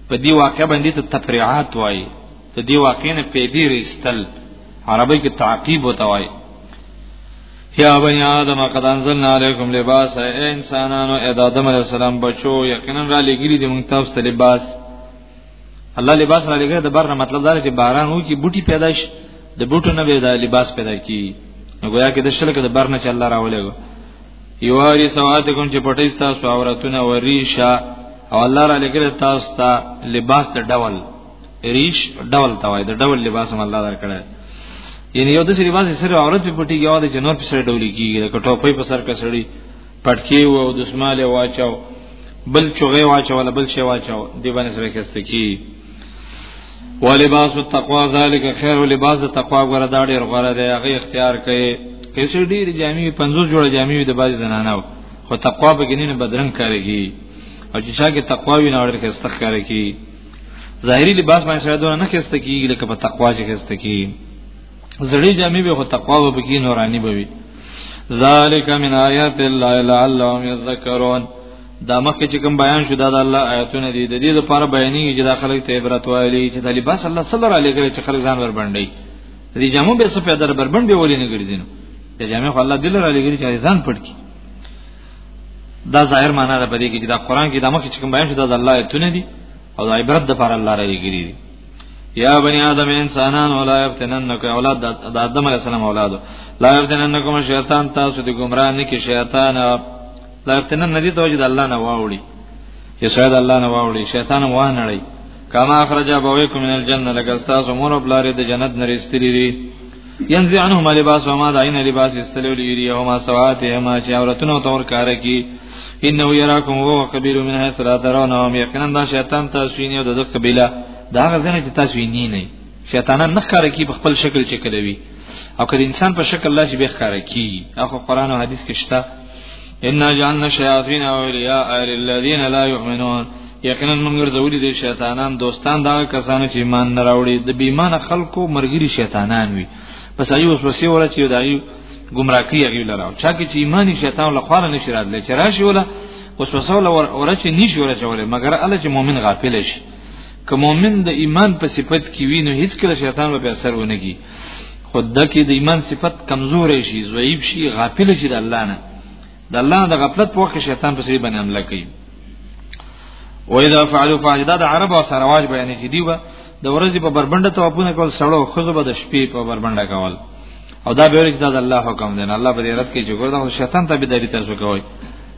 په دې واقع باندې ته تفریعات وایي ته دی واقع نه پیدې رستل عربی کې تعقیب وتوای یا بنی آدم قد انزلنا علیکم لباس اے انسانانو اے آدم علیہ السلام بچو یقینا را لګری دی موږ تاسو ته لباس الله لباس را لګره د بار نه مطلب دا چې باران وو کې بوټي پیدا شي د بوټو نه به دا لباس پیدا کی نو گویا کې د شلک د بار نه چې الله راولې یواری سواتکم چې پټی تاسو عورتونه وریشا او الله را لګره تاسو ته لباس ته ډول ریش ډول ته وای د ډول لباس هم الله درکړی یعنی یو د سری لباس سره عورت په پټي یو د جنور په سره ډول کیږي د کټوپې په سر کسړي پټکی او د شمال واچاو بل چوغه واچاو ولا بل شی واچاو دی باندې سره کېست کی ولباس التقوا ذالک خیر لباس التقوا غره دا ډیر غره دی هغه اختیار کړي کله ډیر جامع 50 جوړه جامع د باز زنانه خو تقوا به ګنین بدرنګ کاریږي او چې شاګه تقوا وینه اورل کې استخاره کی ظاهری لباس باندې سره دونه نه کېسته کیږي لکه په تقوا چې کېسته کیږي زړی جامې به خو تقوا به کې نورانی به وي ذالک من آیات الله لعلهم یذکرون دا مخکې چې کوم بیان شو دا د الله آیاتونه دي د دې لپاره بیانېږي چې دا خلک ته عبرت وایي چې د لباس الله صلی الله علیه وسلم چې خلک ځان ور باندې دې جامو به څه پیدا در بربند به ولې نه ګرځینو د جامې خو الله دلر علی ګری چې ځان پټ کی دا ظاهر معنا ده په دې کې چې دا قران کې د مخ چې کوم بیان شته د الله ایتونه دي او د عبرت لپاره الله راځي ګری دي یا بنی آدم انسانان ولا یفتننک اولاد د آدم علی السلام اولاد لا یفتننکم شیطان تاسو د گمراه نه کې شیطان لا یفتنن ندی توجد الله نه واوړي چې شاید الله نه واوړي شیطان واه نه لړي کما اخرج ابویکم من الجنه لکه تاسو مور بلاره د جنت نریستری دي ينزع عنهما لباسهما دعين لباس استلو ليريهما سواتهما چې عورتونو تور کار کی انه يراكم هو قبيل من حيث لا ترونهم یقینا دا شیطان تاسو یې د قبيله دا غزنه چې تاسو یې نه نه شیطانان نه کار کی په خپل شکل چې کلوي او کله انسان په شکل الله چې به کار کی اخو قران او حديث کې شته ان جعلنا الشياطين اولياء للذين لا يؤمنون یقینا موږ ګرځولې دي شیطانان دوستان دا کسانو چې ایمان نه راوړي د بیمانه خلکو مرګري شیطانان وي پس ایو وسوسه ولا چې دایو گمراه کوي هغه لراو چا کې چې ایمانی شیطان له خواله نشي راتلی چې راشي ولا وسوسه ولا ور چې نشي ور چولې مګر الله چې مؤمن غافل شي که مؤمن د ایمان په صفت کې وي نو هیڅ کله شیطان به اثر ونه کوي خود دکی د ایمان صفت کمزور شي ضعیف شي غافل شي د الله نه د الله د غفلت په وخت شیطان په سری باندې حمله کوي و اذا فعلوا فاجدا د عرب او سرواج بیان چې دی و د ورځې په بربنده توپونه کول سړو خزبه د شپې په بربنده کول او دا به ورته د الله حکم دی الله په دې رات کې چې ګوردا شیطان ته به دایره تاسو کوي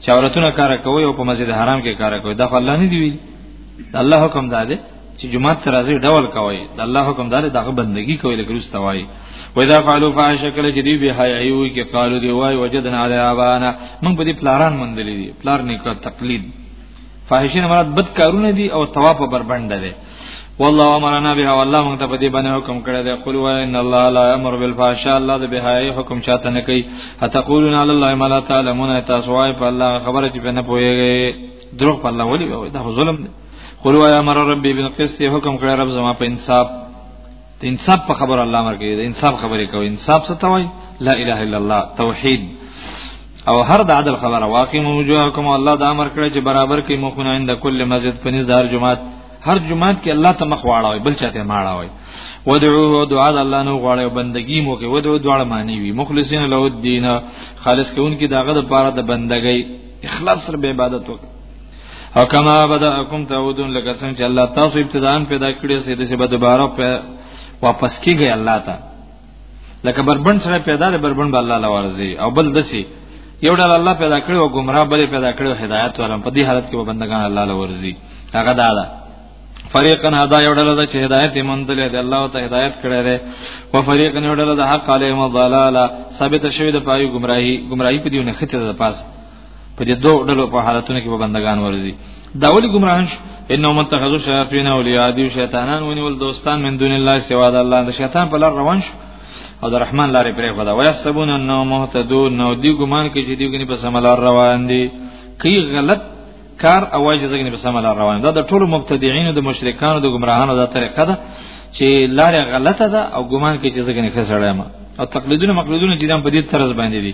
چاورتونه کار کوي او په مسجد حرام کې کار کوي دا الله نه دی وی الله حکم دا دی چې جمعه ته راځي ډول کوي د الله حکم دار دغه بندگی کوي لکه رسته وای و اذا فعلوا فاحشه کله چې دی به حیاي وي کې قالو دی وای وجدنا علی ابانا موږ په دې پلاران مندلې دي پلار نه کو تقلید فاحشه نه مراد بد کارونه دي او ثواب بربند دي والله امرنا بها والله موږ ته په دې باندې حکم کړی دی قل و ان الله لا امر بالفحشاء الله د بهای حکم چاته نه کوي هتقولون علی الله ما لا تعلمون تاسو وايي په الله خبره چې نه پويږي دروغ په الله ولي دا ظلم دی قل وایا مر ربی بالقسط حکم کړه رب زما په انصاف ته انصاف په خبر الله امر کوي د انصاف خبرې کوي انصاف څه توي لا اله الا الله توحید او هر د عدل خبره واقع موجوهکم الله د امر کړه چې برابر کې مخونه عند کل مسجد په نزار جمعات هر جمعات کې الله ته مخ واړوي بل چاته ماړوي ودعوه دعا د الله نو غواړي بندگی مو کې ودعو دعا معنی وي مخلصین له الدين خالص کې انکی داغه د پاره د بندګۍ اخلاص سره به عبادت وکړي او کما بداکم تعودون لکه څنګه چې الله تاسو ابتداءن پیدا کړی سي د څه به دوباره په واپس کیږي الله ته لکه بربند سره پیدا د بربند الله لوارزي او بل دسي یو ډول الله پیدا کړی او گمراه بل پیدا کړی او هدایت ورم په دې حالت کې بندگان الله لوارزي هغه دا ده فریقن هدا یو ډول ده چې هدایت یې مونږ له الله ته هدایت کړی دی او فریقن یو ډول ده حق علیهم الضلاله ثابت شوی د پای گمراهي گمراهي په دیونه خته ده پاس په دې دوه ډلو په حالتونو کې به بندگان ورزي دا ولي گمراه شو انه متخذو شیاطین اولیاء دی شیطانان ونیول دوستان من دون الله سوا د الله د شیطان په لار روان شو او د رحمان لارې پرې خدا وای سبون انه مهتدون نو دی ګمان کې چې دی ګني په سم لار روان دي کی غلط کار او واجب ځګني په سم لار روان دا د ټولو مبتدعين او د مشرکانو د گمراهانو د طریقه ده چې لار غلطه ده او ګمان کې چې ځګني خسړې ما او تقلیدونه مقلدونه چې دام په دې طرز باندې دي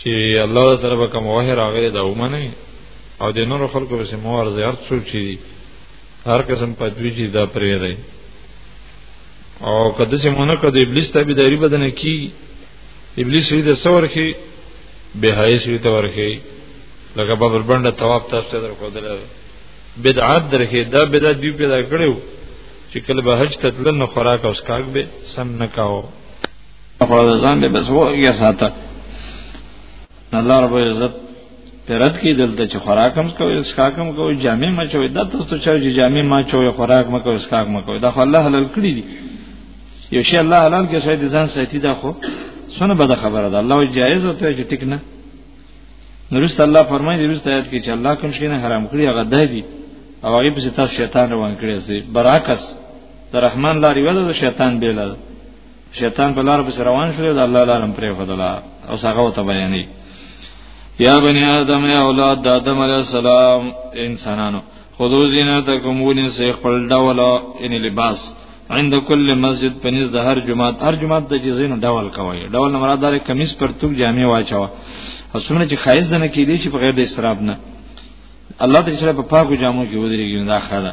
چې الله تعالی طرفه کوم وحی راغلی دا ومنه او د نور خلکو به مو ورځي هر څوک چې هر قسم پدوی چې دا پرې دی او کله چې مونږ کده ابلیس ته به دایری بدن کی ابلیس وی د څور کې به حای شوی ته ورکی لکه بابر بنده تواب تاسو ته درکو دل بدعات درکې دا بدعت دی پیدا کړو چې کله به حج ته تلل نو خوراک او اسکاک به سم نه کاو خپل ځان دې بس وګیا ساته الله رب عزت پرد کې دلته چې خوراک هم کوي اسکاک هم کوي جامع ما چوي دا تاسو چې جامع ما چوي خوراک ما کوي اسکاک ما کوي دا خو الله حلال کړی دی یو شی الله حلال کې شاید ځان ساتي دا خو سونه بده خبره ده الله جایز او ته چې ټیک نه نورست الله فرمایي د رست آیات کې چې الله کوم شي نه حرام کړی هغه ده دي او هغه په ستاسو شیطان روان کړی سي براکس د رحمان لاري ولا د شیطان بیل ده شیطان په لار پس روان شو د الله لارم پرې خدلا او هغه وته بیانې یا بنی آدم یا اولاد آدم علی السلام انسانانو خذو زینتکم ولین سیخ پر ډول ان لباس عند کل مسجد پنځ د هر جمعات هر جمعات د جزین ډول کوي ډول مراد دار کمیس پر توګ جامع واچو حسونه چې خایز دنه کې دي چې په غیر د اسراف نه الله دې سره په پاکو جامو کې ودرېږي دا خاله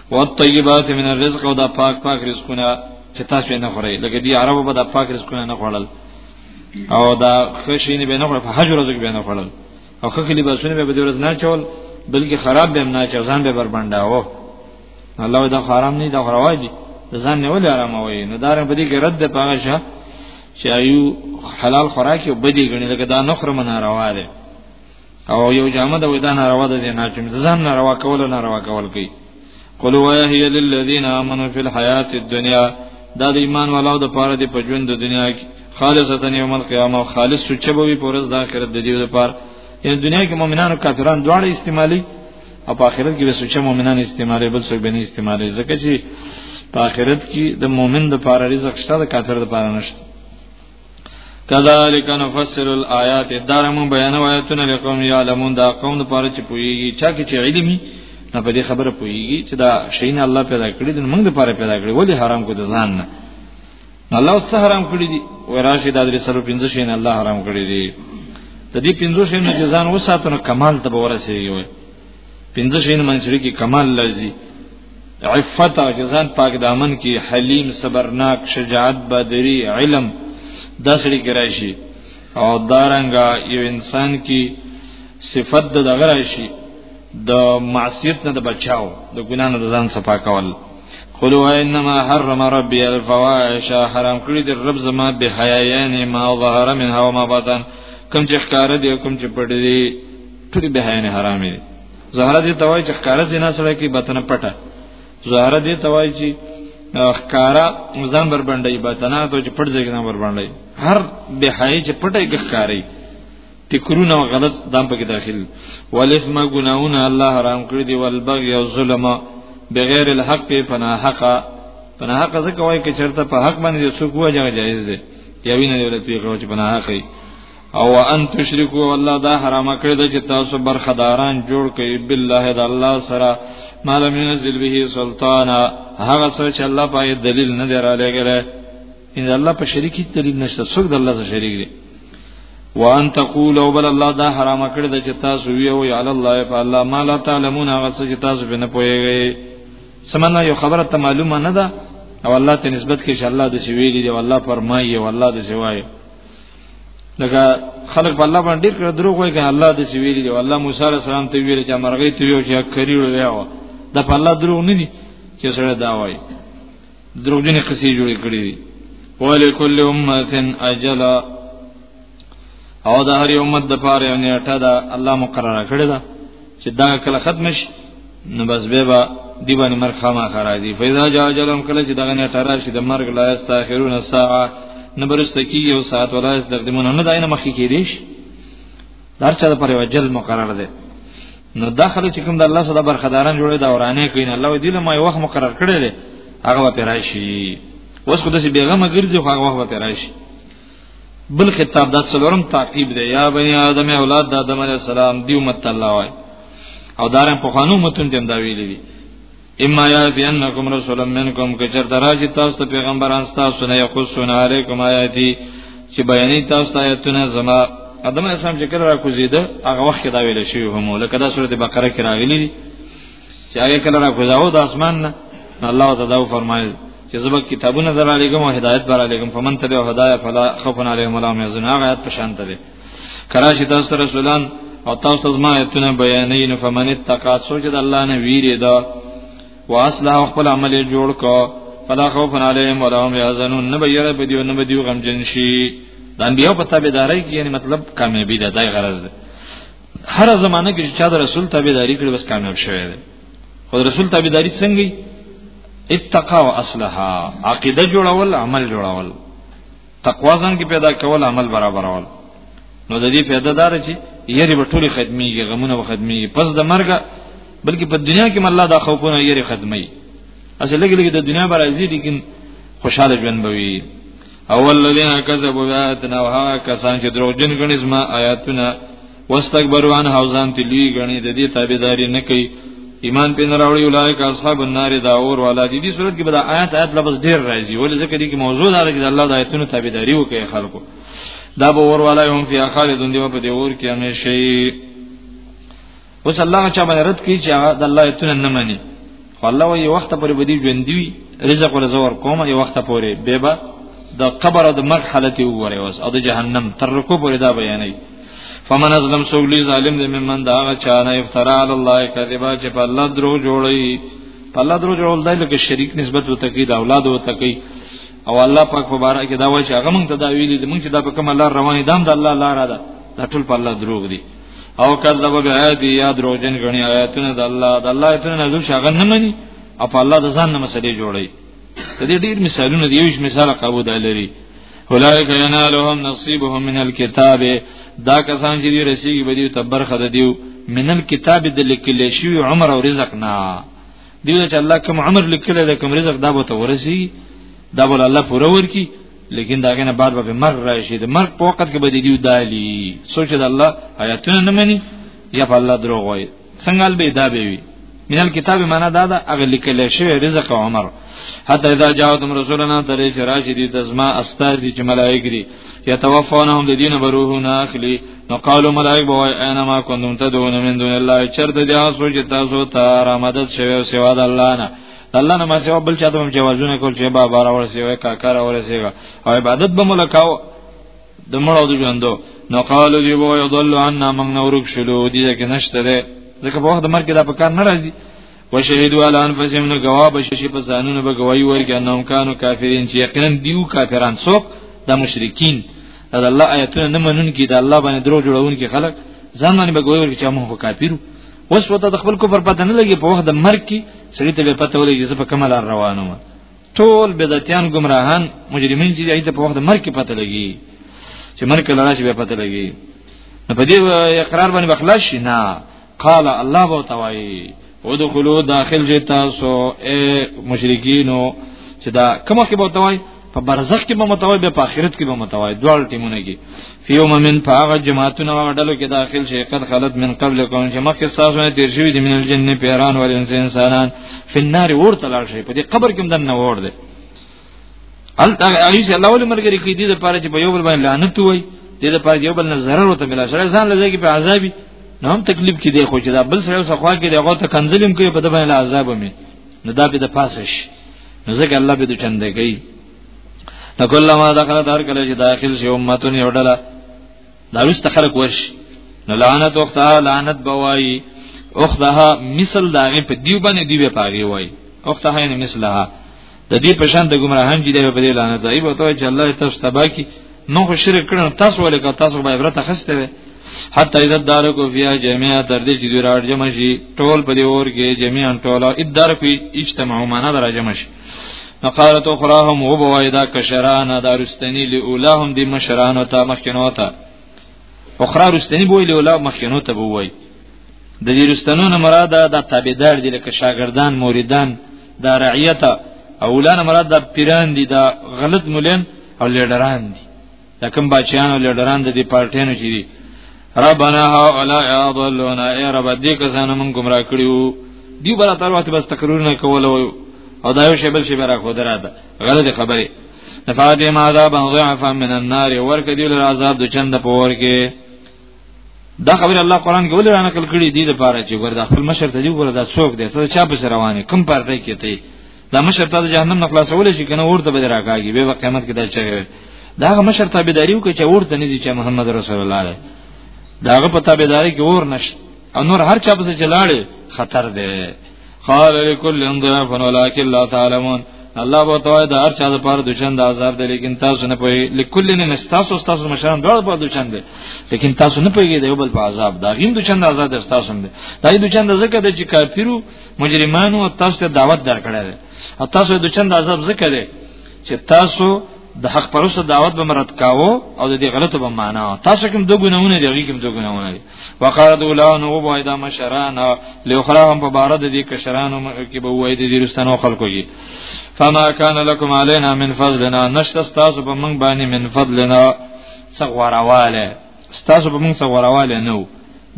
والطيبات من الرزق او دا پاک پاک رزقونه چې تاسو نه خورئ لکه دی عربو به دا پاک رزقونه نه خوړل او دا خشینه به نه خوړل په حجر رزق به نه خوړل او خکلی به سونه به د ورځ نه چول بلکې خراب به نه چول ځان به بربنداو الله دا حرام نه دا روا دي ځان نه ولې آرام وای نو دار په دې کې رد پاغه شه چې ایو حلال خوراکي او بدی غني لکه دا نخره مناروا ده او یو جامه د ودا ناروا د زنا چې ځان ناروا کول ناروا کول کوي قل وهي للذین آمنوا فی الحیات الدنیا دا د ایمان والو د پاره د پجوند د دنیا کې خالصتا یوم القیامه خالص سوچبوي پورز د آخرت د دیو لپاره یعنی دنیا کې مؤمنانو کافران دواړه استعمالي او په آخرت کې به سوچ مؤمنان استعمالي بل څوک به نه استعمالي ځکه چې په آخرت کې د مؤمن د پاره رزق شته د کافر د پاره نشته کذالک نفسر الایات دارمون بیان آیاتونه لقوم یعلمون دا قوم د پاره چې پویږي چا کې چې علمي نه په دې خبره پویږي چې دا شین الله پیدا کړی د موږ لپاره پیدا کړی ولی حرام کو د ځان نه الله اوس حرام کړی دی وراشي د درې سره پنځه شین الله حرام کړی دی د دې پنځه شین نه ځان وساتنه کمال ته ورسېږي پنځه شین منځري کې کمال لازم عفت او جزان پاک دامن کې حلیم صبرناک شجاعت بدری علم داسړي کې راشي او دارنګا یو انسان کې صفت د دغه راشي د معصیت نه د بچاو د ګنا نه د ځان صفا کول قلوا انما حرم ربي الفواحش حرام کړی د رب زما به حیايان ما ظهر منها وما بطن کم چې ښکار دي کم چې پټ دي ټول به نه حرامې دي زهره دې توای چې ښکارا زنا سره کې بتنه پټه زهره دې توای چې ښکارا ځان بر باندې بتنه ته چې پټ ځای ځان بر باندې هر به حای چې پټه کې ښکاری فکرونه او غلط دام پکې داخل ولسم ګناونه الله حرام کړی دی والبغي او ظلم بغیر الحق فنا حق فنا حق ځکه وای چې چرته په حق باندې څوک وایي جایز دی یوینه ولې پیغور چې فنا حق او ان تشرکو الله دا حرام کړی دا چې تاسو برخداران جوړ کړئ بالله د الله سره مالم ينزل به سلطانا هغه څه چې الله پای دلیل نه دی را لګل ان الله په شریکی دلیل نشته څوک د الله سره شریک دی وان تقولوا بل الله دا حرام کړی دا چې تاسو ویو علی الله فالله ما لا تعلمون هغه څه چې تاسو به نه پوهیږئ سمنا یو خبره ته معلومه نه ده او الله ته نسبت کې چې الله د سی ویلي دی او الله فرمایي او الله د سی وایي لکه خلک په الله باندې ډیر کړه دروغ وایي کنه الله دې سی ویلي دی الله موسی عليه السلام ته ویل چې مرغې ته یو چې کری ویاو دا په الله دروغ نه دي چې سره دا وایي دروغ جنې قصې جوړې کړې دي ولکل امه اجل او د هر امت د پاره یو نیټه ده الله مقرره کړې ده چې دا کله ختم شي نو بس به با دی باندې مرګ خامہ خراجي فیضا جا جلم کله چې دغه نه ترا شي د مرګ لا استاخرون الساعه نه برسته کی یو ساعت ولا استخدمون نه داینه مخکې کېدیش هر چا پر وجل مقرر ده نو داخله چې کوم د الله سره برخداران جوړي دا ورانه کوي نه الله دې له ما یو وخت مقرر کړی دی هغه به راشي اوس خو داسې بیغمه ګرځي خو هغه وخت به راشي بل خطاب دا څلورم تعقیب دی یا بنی آدم اولاد د آدم علی السلام دی امت الله وای او دارن په خانو متون تم دا ویلی دی اما یاتینکم رسول منکم کچر دراجی تاسو ته پیغمبران تاسو نه یقصون علیکم آیاتی چې بیانې تاسو آیاتونه زما آدم علی السلام چې کړه را کوزیده هغه وخت دا ویل شوی هم لکه دا سورته بقره کې راغلی چې هغه کله را کوزاو د اسمان نه الله تعالی فرمایل چې زما کتابونه درا لګم او هدایت برا لګم فمن تبع هدايا فلا خوف عليهم ولا هم يحزنون هغه آیت په شان ته دي کراشي تاسو رسولان او تاسو زما آیتونه بیانې نه فمن اتقا سوچ د الله نه ویری دا واصله خپل عمل جوړ کو فلا خوف عليهم ولا هم يحزنون نه بیره په دیو نه به دیو غم جن شي د انبیو په تابعداري کې یعنی مطلب کامیابی ده دای غرض ده هر زمانه کې چې د رسول تابعداري کړې بس کامیاب شوی دی خو رسول تابعداري څنګه اتقا او اصلها عقیده جوړول عمل جوړول تقوا ځان کې پیدا کول عمل برابرول نو د دې پیدا دار چې یری به ټولې خدمتږي غمونه به خدمتږي پس د مرګ بلکې په دنیا کې الله دا خوفونه یری خدمتږي اصل لګي لګي د دنیا برازي لیکن خوشاله ژوند بوي اول الذين كذبوا بآياتنا وها کسان چې دروغجن غني زما آیاتونه واستكبروا عن حوزان تلوی غني د دې تابعداري نه کوي ایمان پین راوړي اولایک اصحاب النار دا اور والا دي دې صورت کې بل آیات آیات لفظ ډیر راځي ولې ځکه دې کې موضوع دا چې الله د آیاتونو تابعداري وکړي خلکو دا به اور والا هم فی خالدون دی په دې اور کې همیشه اوس الله چا باندې رد کوي چې هغه د الله ایتونه نه مني خو الله وایي وخت پورې بدی ژوند دی رزق ول زور کوم یو وخت پورې بيبا د قبر او د مرګ حالت وګوري اوس او د جهنم تر رکو پورې دا بیانې فمن ازلم سولی ظالم دې ممن دا هغه چا نه افترا علی الله کذبا چې په الله درو جوړي په الله درو جوړول دی لکه شریک نسبت وته کوي د اولاد وته کوي او الله پاک په بارا کې دا وایي چې هغه مونږ ته دا ویلي مونږ چې دا په کوم الله رواني دام د الله لاره ده دا ټول په الله دروغ دي او کذب بیاتی یا دروژن غنی آیاتونه د الله د الله آیاتونه نازل شغه نه مني او په الله د ځان نه مسلې جوړي د دې ډیر مثالونه دی یوش مثال قابو د لري اولئک ینالهم نصیبهم من الكتاب دا کسان چې دی رسیږي به دی تبرخه د دیو من الكتاب د لیکل شي عمر او رزق نه دیو چې الله کوم عمر لیکل د کوم رزق دا به تورسي دا بول الله پوره ورکی لیکن داګه نه بعد به مر راشي د مرګ په وخت کې به دیو دالی سوچ د الله آیاتونه نه مني یا په الله دروغ وایي څنګه به دا به وي من الكتاب معنا دا دا اغه لیکل شوی رزق عمر حتی اذا جاءتم رسولنا ترې چې راشي دي تزما استاد چې ملائک دي يتوفونهم د دین بروهونه اخلي نو قالو ملائک بو اينه ما كنتم تدعون من دون الله چرته دي اوس چې تاسو ته را مدد شوی او سوا د الله نه الله نه مسیو بل چاته هم جوازونه کول چې بابا راورسې وای کاکا راورسې او عبادت به ملکاو د مړو د ژوندو نو قالو دی وو یضل عنا من نورک شلو دي کې نشته ده ځکه په وخت مرګ دا په کار ناراضي وشهدوا على انفسهم نو گواه بشي په ځانونو به گواہی ورکړي انهم کانوا کافرین چې یقینا دیو کافران څوک د مشرکین دا الله آیتونه نه منون کی دا الله باندې درو جوړون کی خلک ځان باندې به گواہی ورکړي چې موږ کافرو اوس وته د خپل کفر پته نه لګي په وخت د مرګ کې سړی ته به پته ولګي چې په کومه لار روانم ټول بدعتيان گمراهان مجرمين چې ایته په وخت د مرګ کې پته لګي چې مرګ کله راشي به پته لګي نو په دې اقرار باندې بخلاص شي نه قال الله بو توای ودخلوا داخل جتا سو اے مشرکینو چې دا کومه کې بو توای په برزخ کې به متوي به په آخرت کې به متوي دوه ټیمونه کې فیوم من فاغه جماعتونه او ډلو کې داخل شي قد خلت من قبل کوم چې مخکې تاسو نه تیر شوی د من الجن پیران ول انسانان فی النار ورته لاړ شي په دې قبر کې دنه ور دي ال تعالی چې الله ولې مرګري کې دي د پاره چې په یو بل باندې لعنت وای دې د پاره یو بل نه zarar وته ملا سره ځان لږه کې په عذابي نو هم تکلیف کې دی خو چې دا بل سره څخه کې دی هغه ته کنزلم کوي په دې باندې عذاب مې نو دا به د پاسه شي نو ځکه الله به د چنده کوي نو کله ما دخل دار کله چې داخل شي امتون یو ډله دا وست خلق وش نو لعنت وختها لعنت بوای اختها مثل داغه په دیو باندې دی به پاغي وای اختها یې مثلها د دې په شان د ګمراهان چې دی په دې لعنت دی به ته چې الله تاسو تبا کی نو خو شرک کړه تاسو ولې کا تاسو به عبرت اخسته وي حتی عزت دار کو بیا جميع تر دې چې دوی راړ جمع شي ټول په دې اور کې جميعا ټول ادار کوي اجتماع معنا در جمع شي نقالت اخراهم او بوایدا کشران دارستنی لاولاهم دی مشران او تا مخکنو تا اخرا رستنی بوې لاولا مخکنو ته بوې د دې رستنونو مراد د تابعدار دي لکه شاګردان مریدان دا رعیت اولانه مراد د پیران دي دا غلط مولین او لیډران دي دا کوم بچیان او لیډران د دې پارټینو چې دي ربنا هؤلاء اضلونا اے رب دې کسان مون گمراه کړیو دی بل تر وخت بس تکرار نه کول او دا یو شی بل شی برا خو دراته غلط خبره نفاتی ما عذاب ضعفا من النار ورک دی له عذاب د چند په ور کې دا خبر الله قران کې ولې را نقل کړي دي د پاره چې ګور د خپل مشر ته دی ګور دا څوک دی ته چا په روانه کم پارټي کې ته دا مشر ته جهنم نه خلاصول شي کنه ورته به راکاږي به قیامت کې دا چا دا هغه مشر ته بيداریو کې چې ورته نږي چې محمد رسول الله دی دا هغه په تابعداري کې ور نشته او نور هر چا په چلاړي خطر دی قال لكل ضعف ولكن لا تعلمون الله بو توای دا هر چا د پاره دشن د عذاب دی لیکن تاسو نه پوي لکل نه نستاسو تاسو مشران ډول په دشن دی لیکن تاسو نه پوي دی بل په عذاب دا غیم دشن د عذاب دی تاسو نه دی دا دشن د زکه د چې کافرو مجرمانو تاسو ته دعوت درکړه ده او تاسو د چند عذاب ذکر ده چې تاسو د حق پرسته دعوت به مراد کاوه او د دې غلطو به معنا تاسو کوم دوه ګناونه دي هغه کوم دوه ګناونه دي وقالت اولان او بایدا مشران لوخراهم په بار د دې کشرانو کې به وای د دې رستنو خلکو کې فما كان لكم علينا من فضلنا نشت استاسو په من باندې من فضلنا څغوراواله ستاسو په موږ څه غوراواله نه وو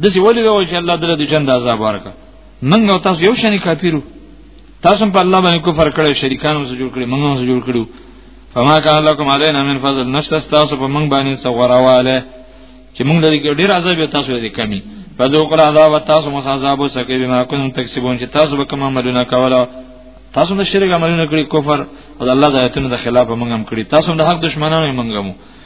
دسی ولې وو چې الله دله د جند عذاب ورکړه موږ او تاسو یو شان کافیرو تاسو په الله باندې کفر کړو شریکانو سره جوړ کړی موږ سره جوړ کړو فما کان لكم علينا من فضل نشته تاسو په موږ باندې څه غوراواله چې موږ لري ډیر عذاب تاسو لري کمی فذوق العذاب تاسو مو عذاب وسکه بما كنتم تکسبون چې تاسو به کوم عملونه کوله تاسو د شرک عملونه کړی کفر او الله د آیتونو د خلاف موږ هم کړی تاسو د حق دشمنانو موږ هم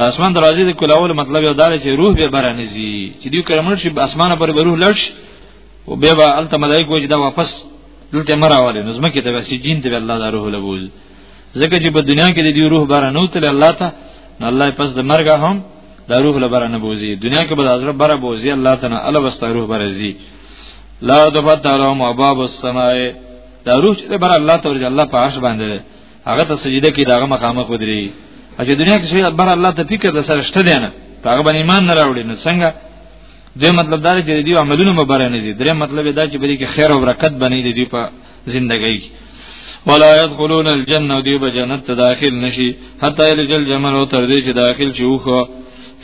اسمان دروازې د کولاول مطلب یو دار چې روح به برانځي چې دی کرمل شي اسمانه پر روح لړ شي او به به الته ملائکه وجدا واپس دلته مراواله نو زمکه ته وسی جین ته الله دا روح لبول ځکه چې په دنیا کې د دې روح بار نه وتل الله ته نو الله پس د مرګ هم دا روح لبر نه بوزي دنیا کې به د حضرت بر بوزي الله تعالی الله بس روح برزي لا دفتر او مباب السماء دا روح چې بر الله تورځ الله په عرش باندې هغه ته سجده کې داغه مخامخ ودري چې دنیا کې شوی بر الله ته فکر د سره شته دی نه هغه باندې ایمان نه راوړي نو څنګه دوی مطلب دا چې دوی عملونه مبارک نه دي درې مطلب دا چې بری کې خیر او برکت بنې دي دوی په ژوندۍ کې ولا يدخلون الجنه دوی به جنت ته داخل نشي حتی الجل جمل او تر دې چې داخل شي وخو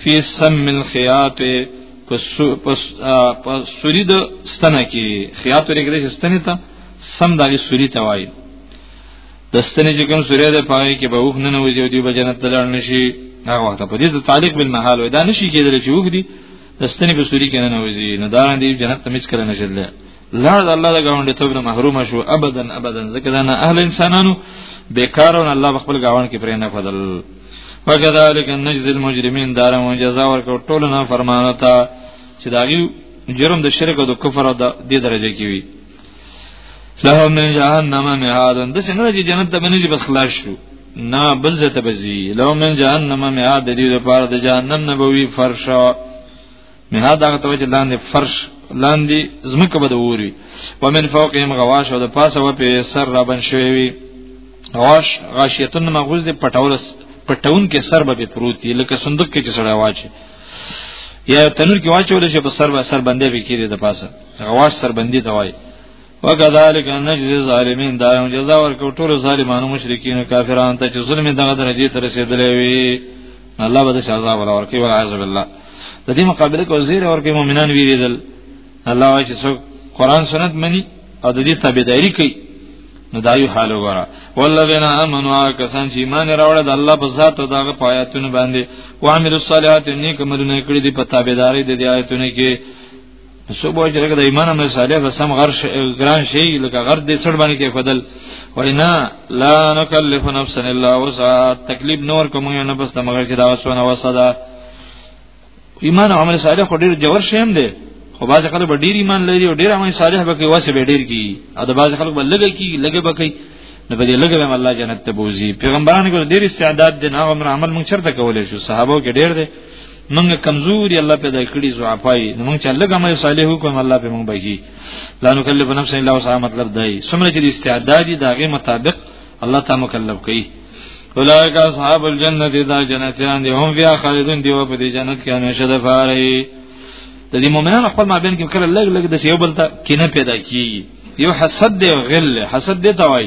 فی سم الخیات پس پس پس سورید ستنه کې خیات ورګرې ستنه ته سم دغه سوري ته وایي د ستنې چې کوم سورې ده پای کې به وښ نه نوځي او دی به جنت ته لاړ نشي هغه وخت په دې ته تعلق بل محل وي دا نشي کېدل چې وښ دي د ستنې په سوري کې نه نوځي نه دا دی جنت ته مس کړنه شل لړ الله د گاونډي توب نه محروم شو ابدا ابدا ځکه دا نه اهل انسانانو بیکار او الله خپل گاوند کې پرې نه فضل وکذالک نجزی المجرمین دار مو جزا ورکو ټول نه فرمانه تا چې داغي جرم د شرک او د کفر او د دې درجه کې وي لهم من جهنم مهادن د څنګه چې جنت ته باندې بس خلاص شو نه بل ځای ته بزي لهم من جهنم مهاد د دې لپاره د جهنم نه به وي فرش مهاد هغه ته چې لاندې فرش لاندې زمکه به د ووري ومن فوقهم غواش او د پاسه و په سر را بن شوی وي غواش غاشیتن مغوز د پټولس پټون کې سر به پروتي لکه صندوق کې چې سړی واچي یا تنور کې واچول چې په سر به سر باندې به کېږي د پاسه غواش سربندي ته وای وکذالک نجز الظالمین دا یو جزا ورکو ټول ظالمانو مشرکین کافرانو ته چې ظلم دغه درجه ته رسیدلې وي الله به د عذاب ورکوي والعیاذ بالله د دې مقابله کو زیر ورکوي مؤمنان ویریدل الله وايي چې څوک قران سنت مني او د دې تابعداري کوي نو دا یو حال وګوره والذین آمنوا کسان چې ایمان راوړل د الله په ذات او دغه پایاتونو باندې او عمل الصالحات نیک عملونه کړی دي په تابعداري د دې آیتونو کې صبح چې لکه د ایمان امر صالح به سم غر ش... ګران شي لکه غر دې څړ باندې کې خدل وینا لا نکلف نفسا الا وسعها تکلیف نور کوم نه پس تمغه چې دا وسونه وسدا ایمان او عمل صالح خو ډیر جوړ شیم دی خو باز خلک به ډیر ایمان لري او ډیر عمل صالح به کوي واسه به ډیر کی او د باز خلک به لګي کی لګي به کوي نو به دې لګي به الله جنت ته بوزي پیغمبرانو کو ډیر استعداد دي نه عمر عمل مونږ چرته کولای شو صحابه کې ډیر دي منګه کمزوري الله پیدا کړی زعفای نو موږ چې الله عمل صالح وکم الله په موږ بهي لا نو کله بنفس الله وسع مطلب دی سمره چې استعداد دی داغه مطابق الله تعالی مکلف کوي اولئک اصحاب الجنه دا جنتیان دي هم بیا خالدون دی په دې جنت کې همیشه د فاري د دې مؤمنانو خپل مابین کې کړه لګ لګ د یو بل ته کینه پیدا کیږي یو حسد دی غل حسد دی توای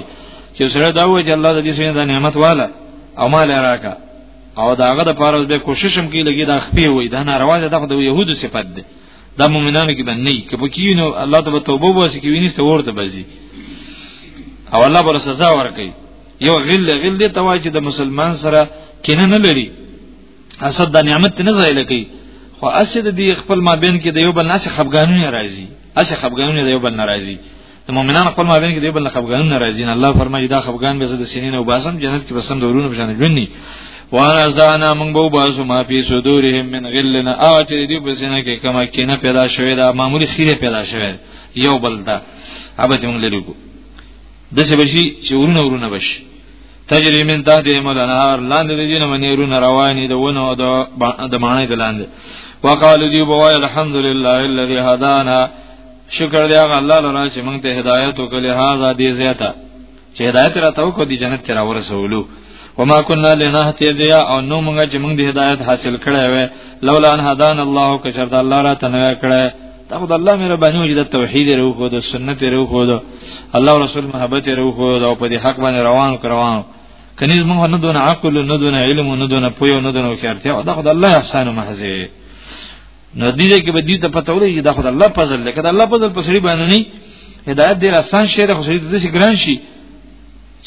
چې سره دا وایي چې الله د دې سینې د نعمت والا او مال راکا او داغه د پاره به کوشش هم کوي لګي دا خپې وي دا ناروا ده دغه د يهودو صفت ده د مؤمنانو کې باندې کې په کې نو الله ته توبه واسي کې وینيسته ورته بزي او الله بر سزا ورکي یو غل غل دي توای چې د مسلمان سره کینه نه لري حسد د نعمت نه ځای لګي خو اسد دی خپل مابین کې د یو بل ناس خفګانونه راځي اسه خفګانونه د یو بل ناراضي د مؤمنانو خپل مابین کې دی بل خفګان نه راځي نه الله فرمایي دا خفګان به د سینې نه وباسم جنت کې بسم دورونه بشانه ژوندني وانا زانا من بو باسو ما پی صدورهم من غلنا او چې دې په سینه کې کما کینه پیدا شوې دا معمولی خیره پیدا شوې یو بل دا هغه ته موږ لرو د څه بشي چې ورونه ورونه بشي تجری من تحت ملنهار لاندې د جنم نیرونه رواني د ونه او د معنی د لاندې وقالو دی بوای الحمدلله الذي هدانا شکر دی هغه الله لرا چې موږ ته هدایت وکړي هاذا دې زیاته چې هدایت را تو کو دي جنت ته راورسولو وما كنا لنهتدي او نو موږ چې موږ دې هدایت حاصل کړی وې لولا ان هدان الله که شرط الله را تنوي کړی دا خدای الله مې ربانه وجد توحید روح او د سنت روح او د الله رسول محبت روح او په دې حق باندې روان کروان کنيز موږ نه دون عقل نه دون علم نه دون پوهه نه دون کارته دا خدای الله احسان محزه نو دې کې به دې ته پته ولګي دا خدای الله فضل لکه دا الله فضل په سړي باندې نه هدایت ډیر آسان شی ده خو سړي د څه ګران شي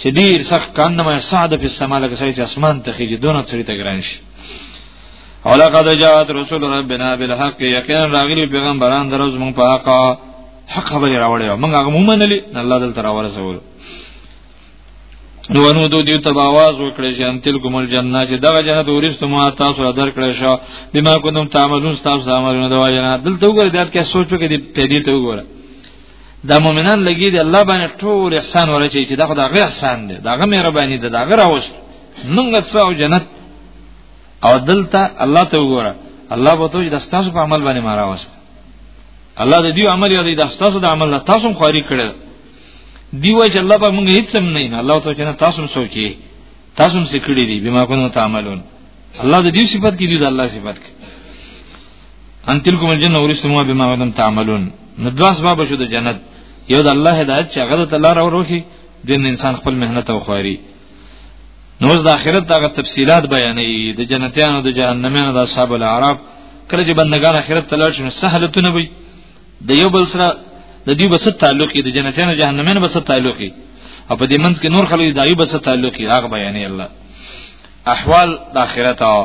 چې ډیر سخت کانه ما سعد په سما لکه سړي چې اسمان ته خېږي دونه سړي ته ګران شي ولقد جاءت رسول ربنا بالحق یقینا راغلی پیغمبران دروز مونږ په حق حق خبر راوړی مونږ هغه مونږ منلی الله دلته راورسول نو نو دو دیو تب आवाज وکړي چې انتل کومل جننه چې دغه جنت ورستو ما تاسو را درکړې شو بما کوم تعملون تاسو عملونه دا واینا دلته وګورئ دا کې سوچو کې دې پیډې ته وګورئ دا مؤمنان لګي دي الله باندې ټول احسان ورچي چې دا خدای غي احسان دي دا غي مهرباني ده دا غي راوس موږ څو جنت او دلته الله ته وګوره الله به ته د تاسو په عمل باندې ما راوست الله د دې عمل یادې د تاسو د عمل تاسو خوري کړل دی وای چې الله په موږ هیڅ هم نه نه الله ته چې تاسو هم سوچي تاسو هم سکړي دي بما كنتم تعملون الله د دې صفات کې دی د الله صفات کې ان تلکم الجنه ورثتموها بما كنتم تعملون نو دوه اسباب شو د جنت یو د الله هدایت چې هغه د الله راو روخي د انسان خپل مهنت او خواري نو د آخرت دغه تفصيلات بیانې د جنتیانو د جهنميانو د اصحاب الاعراف کله چې بندگان آخرت تلل شنو سهلتونه وي د یو بل سره د دې بس تعلق دی جنتیانو جهنمینو بس تعلق دی او په دې منځ کې نور خلک دایو بس تعلق دی هغه بیانې الله احوال د اخرت او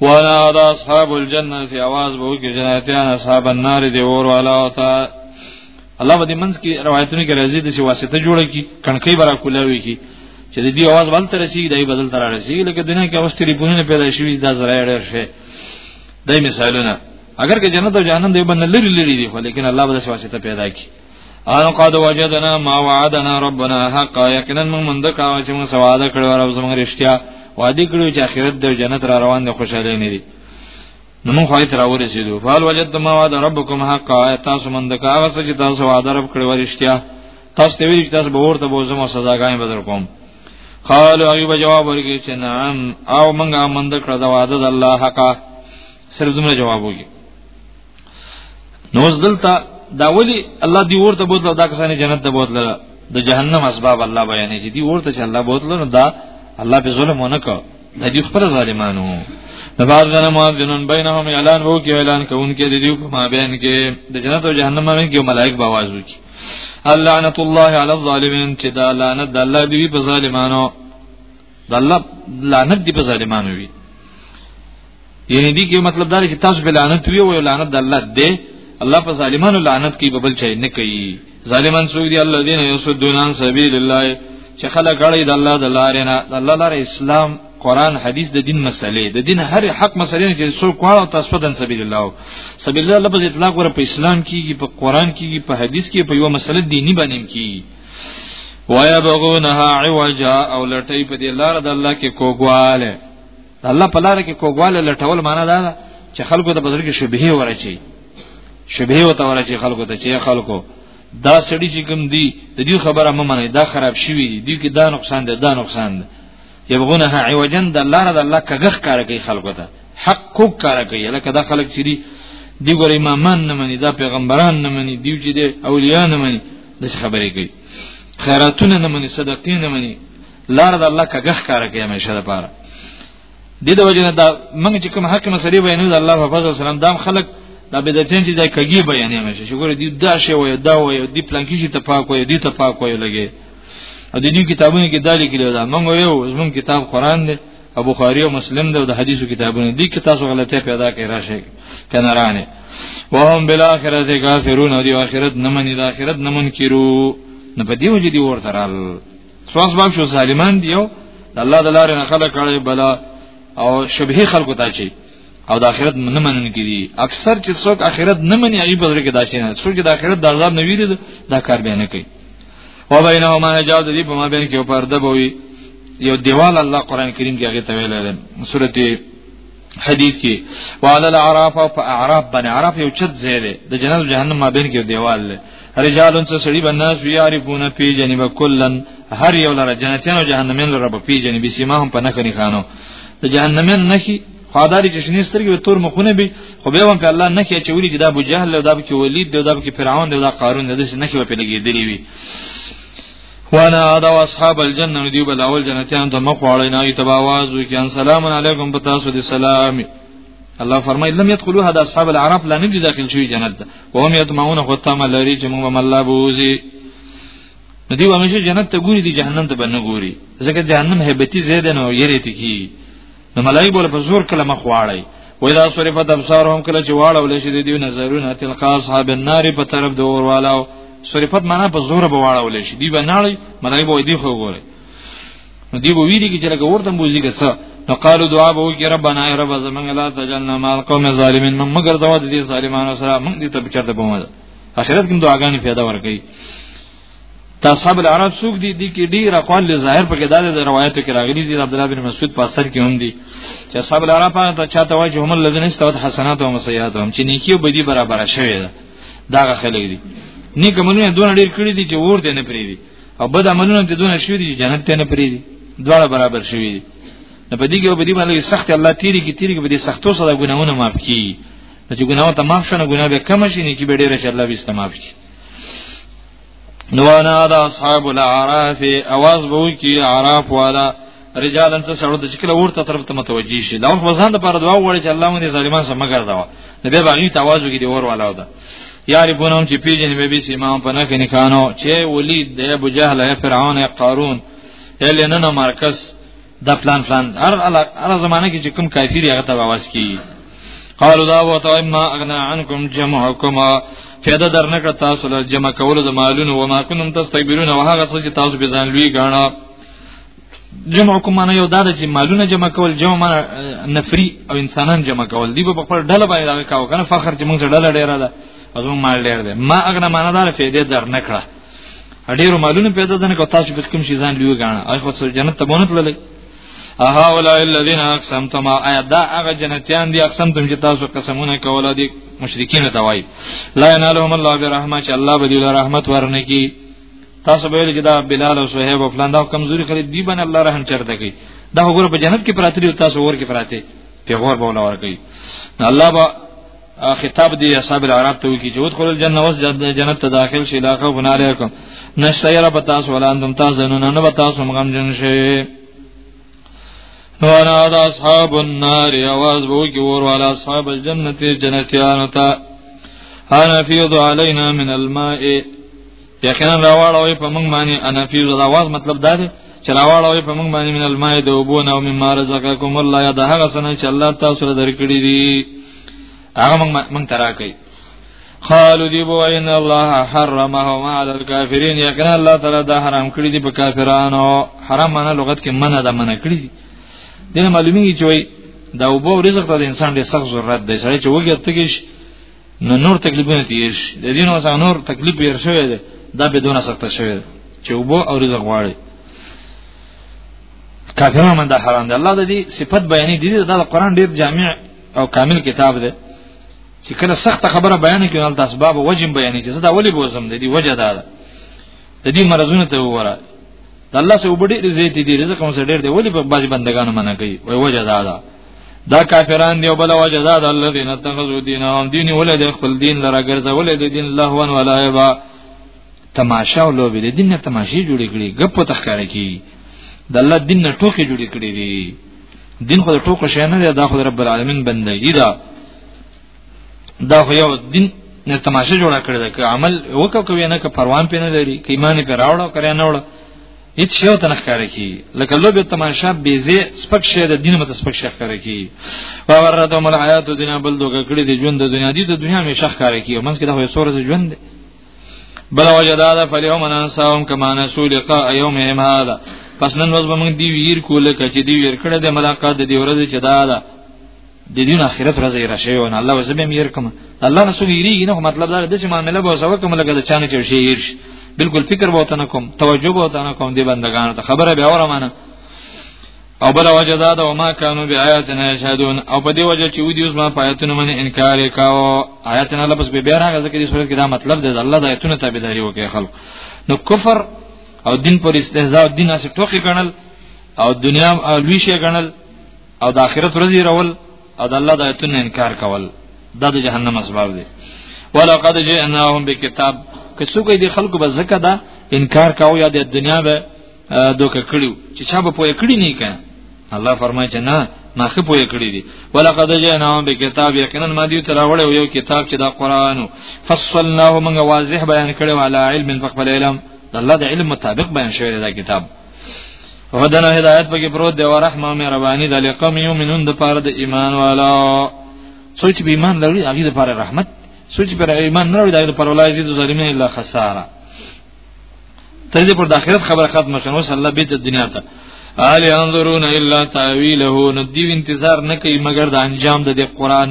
وانا د اصحاب الجنه فی आवाज به کې جنتیان اصحاب النار دی اور والا او تا الله په دې منځ کې روایتونه کې راځي د څه واسطه جوړه کی کڼکې برا کولاوي کی چې د دې आवाज بل تر شي دای بدل تر راشي لکه دنیا کې اوس ټلیفونونه پیدا شوي دا زړه اړه شي دای مثالونه اگر که جنت او جهنم دی باندې لری لری دی خو لیکن الله به واسطه پیدا کی ان قد وجدنا ما وعدنا ربنا حقا یقینا من مند کا چې موږ سواده کړو او زموږ رښتیا وادي کړو چې اخرت د جنت را روان دي خوشاله نه دي نو موږ خو تر ورسېدو فال وجد ما وعد ربکم حقا تاسو مند کا هغه چې تاسو وعده رب کړو رښتیا تاسو ته ویل چې تاسو به ورته بوزم او سزاګانې بدل کوم قالوا ایوب جواب ورکړي چې نعم او موږ مند کړو دا وعده د الله حقا صرف دومره جواب وګي نو دلته دا ولی الله دی ورته بوتل دا کسانه جنت ته بوتل د جهنم اسباب الله بیانې چې دی ورته چې الله بوتل نو دا الله به ظلم ونه کړ د دې خپل ظالمانو د بعض غنه مؤذنون بینهم اعلان وو کې اعلان کوونکې د دې په مابین کې د جنت او جهنم مابین کې ملائک به आवाज وکړي اللعنت الله علی الظالمین چې دا لعنت د الله دی په ظالمانو د الله لعنت دی په ظالمانو وی یعنی دی کې مطلب دا چې تاسو به لعنت وی او لعنت د الله دی الله په ظالمانو لعنت کوي ببل چي نه کوي ظالمان څوک دي الذين يصدون عن سبيل الله چې خلک اړي د الله د لارې نه د الله لارې اسلام قران حدیث د دین مسلې د دین هر حق مسلې چې څوک واړو تاسو دن سبیل الله سبیل الله لفظ اطلاق ور په اسلام کیږي په قران کیږي په حدیث کې په یو مسله دینی باندې کیږي ويبغونها عوجا او لټي په دې لار د الله کې کوګواله الله په لار کې کوګواله لټول معنا دا ده چې خلکو ته بدل کې شبهه ورچی شبهه وته ورچی خلکو ته چې خلکو دا سړی چې کوم دی د دې خبره مې منه دا خراب شوی دی دوی کې دا نقصان دی دا نقصان دی یبغونها عوجا د الله رضا الله کغه کار کوي خلکو ته حق کو کار کوي لکه دا خلک چې دی ګور امامان نه مني دا پیغمبران نه مني دیو چې دی اولیاء نه مني د خبرې کوي خیراتونه نه مني صدقې نه مني لار د الله کګه ښکار کوي همیشه د پاره د دې وجه نه دا موږ چې کوم حق مسلې بیانو د الله په فضل سلام دام خلک دا بدعتین چې دا کګي بیانې همیشه شکر دې دا شی وای دا وای دې پلان کې چې تفاق وای دې تفاق وای لګي او د دې کتابونو کې دالي کې دا موږ یو زمون کتاب قران دی او بخاری او مسلم د حدیثو کتابونه دي کې تاسو غلطه پیدا کړئ راشي کنه رانه وهم بالاخره کافرون او دی اخرت نه مني د اخرت نه منکرو نه په دیو جدي ورته رال سواس باب شو ظالمان دیو الله د لارې نه خلک کړي بلا او شبهه خلکو ته چی او د اخرت نه منن کې دي اکثر چې څوک اخرت نه مني هغه په کې داشي نه څوک د اخرت د عذاب نه ویری دا کار به نه کوي و بینهما حجاب دې په ما بین کې پرده بوي یو دیوال الله قران کریم کې هغه ته ویل ده سورته حدیث کې وعلى الاعراف او اعراف باندې اعراف یو چت زیاده د جنت جهنم ما بین کې دیوال ده رجالون څه سړي بناس وی عارفون پی جنب کلن هر یو لره جنتیان او جهنمین لره په پی جنب سیما هم په نخنی خانو د جهنمین نخي خدای چې شنې سترګې به تور مخونه به خو به هم په الله نه کې چې ولي چې دا ابو جهل او دا کې ولید او دا کې فرعون او دا قارون د دې نه کې په لګېدلې وي وانا ادا اصحاب الجنه دی بل اول جنتیان ته مخواړی نه ایت باواز وی کان سلام علیکم پتا سو دی سلام الله فرمای لم يدخلوا هذا اصحاب العرب لا نجد داخل شوی جنت وهم یتمعون خو تم لري چې موږ مله بوزي نو دی ومه جنت ته ګوري دی جهنم ته بنه ګوري ځکه جهنم هیبتی زیاده نو یری ته کی نو ملای بوله په زور کله مخ واړی و اذا صرفت ابصارهم کله چې واړه ولې شي دی نظرونه تلقا اصحاب النار په طرف دور والو صرفت معنا په زور به واړه ولې شي دی بناړي ملای بو دی خو ګوري دی به ویری کی چې لکه ورته بوزي که څه نو قالو دعا به وکړي ربانا ای رب زمنګ لا تجلنا مال قوم ظالمین من مگر زوا دي ظالمانو سره موږ دې ته بچرته بمو اخرت کې دعاګانې پیدا ورکړي دا اصحاب العرب سوق دي دي کې ډیر اقوال له ظاهر په کې د روایتو کې راغلي دي عبد الله بن مسعود په اثر کې هم دي چې اصحاب العرب ته چاته واجب هم لذین استوت حسنات او مسیئات هم چې نیکی او بدی برابر شوی دا دا خلک دي نیک منونه دون ډیر کړی دي چې ور دې نه پری دي او بد عملونه ته دونه شوی دي جنت ته نه پری دي دواړه برابر شوی دي نو په دې کې په دې باندې سخت الله تیری کې تیری کې په دې سختو سره ګناونه معاف کړي چې ګناونه ته معاف شنه ګناه به کم شي نه کې به ډېر چې الله به استماف کړي نو انا دا اصحاب الاعراف اواز بو کی عراف والا رجالن څه سره د چکل ورته طرف ته متوجي شي دا خو ځان د پر دعا وړي چې الله مونږه ظالمان سم ګرځاو نو به باغی توازو کې دی ور والاو ده یاری بونم چې پیجن به بي سیما په نه کې نکانو چې ولید د ابو جهل یا فرعون یا قارون یل نه نو مرکز د پلان پلان هر هر زمانه کې چې کوم کافر هغه ته واس کی قالوا دا وته اما اغنا عنكم جمعكم فیدا در نه کړ تاسو له جمع کولو د مالونو و ما کنتم تستكبرون وهغه څه چې تاسو به ځان لوی غاڼه جمع کوم معنی یو دا ده چې مالونه جمع کول جمع معنی نفری او انسانان جمع کول دی په خپل ډله باندې دا کاو کنه فخر چې موږ ډله ډیره ده ازو مال ډیر ده ما اغنه معنی دار فائدې در نه کړه ډیرو مالونه پیدا ده نه کو تاسو په کوم شي ځان لیو غاڼه او خو سر جنت ته بونت للی اها اولای الذین اقسمتم ایا دا هغه جنتیان دي اقسمتم چې تاسو قسمونه کوله دي مشرکین ته وای لا ینالهم الله برحمت چې الله به دې رحمت ورنکي تاسو به ویل چې دا بلال او صہیب او فلان دا کمزوري خرید دی باندې الله رحم چرته کوي دا وګوره په جنت کې پراته دي تاسو ور کې پراته پیغور به ولور کوي الله با خطاب دی اصحاب العرب ته وکی چې ودخل الجنه وس جنت ته داخل شي لا خوف علیکم نشیر بتاس ولا انتم تاسو نه نه بتاس مغم جن شي وانا دا اصحاب النار اواز بو کی ور والا اصحاب الجنت جنتیان تا انا فیض علینا من الماء یقینا راواړوي په موږ باندې انا فیض دا واز مطلب دا دی چې راواړوي په موږ باندې من الماء د وبو نو مما رزقکم الله یا دا هغه سنه چې الله تاسو سره درکړي دي هغه موږ موږ تراکې قالوا دی بو ان الله حرمهما على الكافرين یقینا الله تعالی دا حرام کړی دی په کافرانو حرام معنی لغت کې منع ده منع کړی دی دنه معلومیږي چې وای دا وبو رزق ته د انسان ډېر سخت ضرورت دی سړی چې وګړي تکیش نو نور تکلیفونه تیش د دین او نور تکلیف یې شوی دی دا بدون سخت شوی دی چې وبو او رزق غواړي کافرانو من دا حرام دی الله د دې صفت بیانې دي دا قرآن ډېر جامع او کامل کتاب دی چې کله سخت خبره بیان کړي نو د اسباب وجم بیان کړي زدا ولې بوزم د دې وجه دا ده د دې مرزونه ته وره د الله سره وبډې رزق دي رزق هم سره ډېر دی ولې په بازي بندگانو منع کوي وای وجه دا ده دا کافران دی او بل وجه دا ده الذين اتخذوا دينهم دين ولې د خپل دین لره ګرځولې د دین الله ون ولایبا تماشا او لوبې د دین نه تماشې جوړې کړي غپ تخکار کی د الله دین نه ټوکی جوړې کړي دي دین خو د ټوکو شې نه دی دا خو رب العالمین بندګی ده دا خو یو دین نه تماشه جوړه کړی ده که عمل وکاو کوي نه که پروان پې نه لري که ایمان پې راوړو کړی نه وړو هیڅ شی ته نخکاره کی لکه لوبه تماشا بیزه سپک شه د دین مت سپک شه خاره کی و ورته مل حیات دنیا بل دوګه کړی د ژوند د دنیا دی د دنیا می شخ خاره کی منځ کې د یو سورې د ژوند بل وجدا دا فلیوم ننساهم کما نسو لقاء یومهم هذا پس نن ورځ موږ دی ویر کوله کچې دی ویر کړه د ملاقات د دی ورځې چې دا ده د دین اخرت ورځ یې راشي او الله وزبه میر کوم الله نه سوي ریږي نو مطلب دا د چې معاملې به وسو کوم لګل چانه چې شي یې بالکل فکر به وته کوم توجه به وته کوم دی بندگان ته خبره به اوره مانه او بل وجه دا دا ما کانو بی آیاتنا یشهدون او په دې وجه چې ودی اوس ما پایتونه من انکار وکاو آیاتنا لپس به بیا راغځه کې دې صورت کې دا مطلب دی الله د آیتونو تابعداري وکړي خلک نو کفر او دین پر استهزاء دین اسې ټوکی ګڼل او دنیا او لوی شي ګڼل او د آخرت ورځې رول او د الله د آیتونو انکار کول دا د جهنم اسباب دي ولقد جئناهم بکتاب که څوک دې خلکو به زکه دا انکار کاوه یا د دنیا به دوک کړیو چې چا به پوهه کړی نه کړه الله فرمایي چې نه ما خې پوهه کړی دي ولقد جئناهم بکتاب یقینا ما دې تر وړه یو کتاب چې دا قران فصلناه موږ واضح بیان کړو علی علم فقبل علم الله د علم مطابق بیان شوی دا کتاب هدن هدایت پکې پروت دی ورحمه مهرباني د لقوم یومنون د پاره د ایمان والا سوچ به ایمان لري هغه د پاره رحمت سوچ پر ایمان نه لري د پاره ولای زید ظالمین الا خساره تر دې پر د اخرت خبره ختم شنو صلی الله بیت دنیا ته آل انظرون الا تاویله ندیو انتظار نه کوي مگر د انجام د قرآن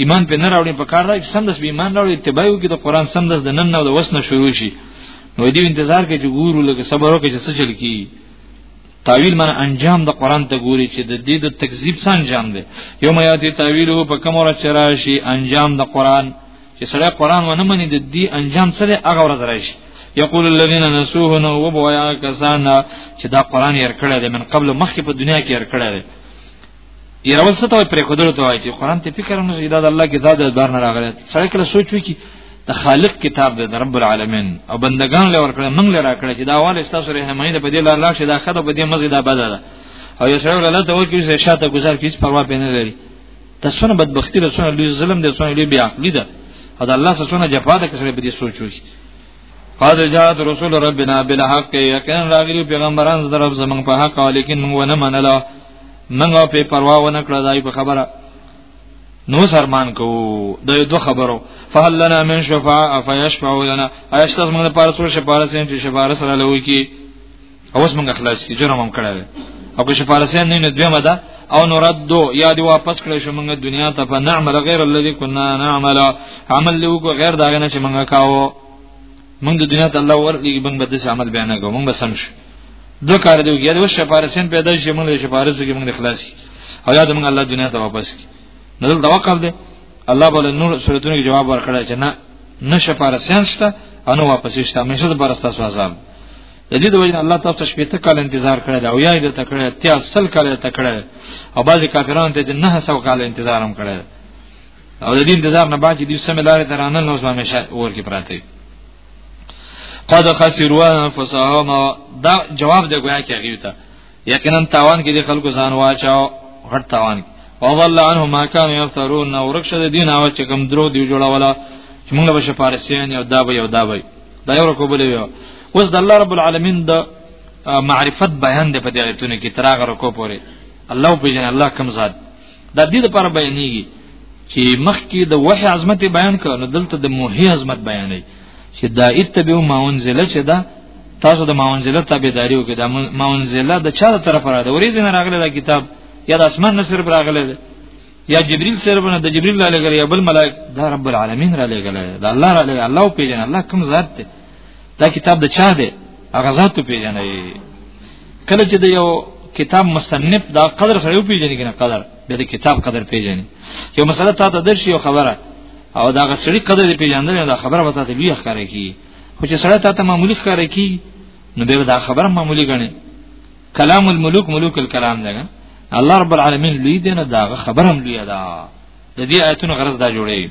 ایمان په نه راوړي په کار راځي سمدس به ایمان راوړي اتباع وکړي د قران سمدس د نن نه د وسنه شروع شي نو دې انتظار کې چې ګورو لکه صبر وکړي چې څه چل کی تعویل معنی انجام د قران ته ګوري چې د دې د تکذیب څخه انجام دی یو مې یاتي تعویل په کوم ور چرشي انجام د قران چې سره قران ونه مني د دې انجام سره هغه ورځ راشي یقول الذين نسوه نو وبویا کسان چې دا قران یې کړه د من قبل مخکې په دنیا کې یې کړه یو څه ته پرې کودل ته وایي چې قران ته فکر نه شي دا د الله کتاب د بار نه راغلی سره کله سوچ وکي د خالق کتاب د رب العالمین او بندگان له ورکړه موږ له راکړه چې دا اول تاسو ره همای د بدیل الله شه دا خدای په دې مزه دا بده ده او یو سره الله ته وایي چې شاته گذار کیس پروا پینې لري تاسو نه بدبختی له سونه لوی ظلم دي سونه لوی بیا عقلی ده او د الله سره جفا ده کسره په دې سوچ وکي قد جاءت رسول ربنا بالحق یقین راغلی پیغمبران زرب زمنګ په حق ولیکن موږ نه منله منګه په پروا ونه کړه دای په خبره نو سرمان کو د دوه خبرو فهل لنا من شفاعه فيشفع لنا ايشتغ موږ لپاره څو شفاعت سین چې شفاعت سره لوي کی اوس موږ خلاص کی جرم هم کړی او که شفاعت سین نه دویمه ده او نردو یا دی واپس کړی شو موږ دنیا ته فنعمل غیر الذي كنا نعمل عمل لوګو غیر داغه نه چې موږ کاوه موږ د دنیا ته الله ورلېږي موږ به داسې عمل بیان نه کوو موږ به سم شو دوه کار دی یا د شفارسین پیدا شي موږ له شفارسو کې موږ خلاص شي او یا د موږ الله دنیا ته واپس کی نزل دا وقف دی الله بوله نور سورتونو کې جواب ورکړی چې نه نه شفارسین شته او نه واپس شته همیشه د برستا سو عذاب د دې د وجه الله تاسو ته شپېته کال انتظار کړی دا او یا دې ته کړی تیا سل کال ته کړی او بعضی کافرانو ته نه سو کال انتظار هم کړی او د دې انتظار نه باندې دې سم لارې ترانه نو ځما مشه اور کې پراته قد خسروا انفسهم دا جواب دی ګویا کې غیو ته یقینا تاوان کې د خلکو ځان واچاو غټ تاوان وضل عنهم ما كانوا يفترون ورخصه د دین او چې کوم درو دی جوړولا چې موږ به شپارسیان یو دا به یو دا به دا یو رکو بلې یو اوس د الله رب العالمین د معرفت بیان دی په دې ایتونو کې تراغ رکو پورې الله په جن الله کم ذات دا دې لپاره بیانېږي چې مخکې د وحي عظمت بیان کړه نو دلته د موهي عظمت بیانې چې دا اتبعو ما انزل چې دا تاسو د ما انزل تابعداري وکړه دا ما انزل د چا طرف را ده ورې زنه راغله دا کتاب یا د اسمان نه سره راغله ده یا جبريل سره باندې د جبريل لاله غل یا بل ملائک دا رب العالمین را لګل دا الله را لګل الله پیژن الله کوم ذات ته دا کتاب د چا دی هغه ذات پیژنې کله چې د یو کتاب مصنف دا قدر سره یو پیژنې کنه قدر د کتاب قدر پیژنې یو مسله تا ته درشي یو خبره او دا غسړي قدر دې پیژندل دا خبره وتا ته بیا ښکارې کی خو چې سره تا ته معمولی ښکارې کی نو به دا خبره معمولی غني کلام الملوک ملوک الکلام ده الله رب العالمین لوی دی نه دا خبره هم لوی ده د دې آیتونو غرض دا جوړي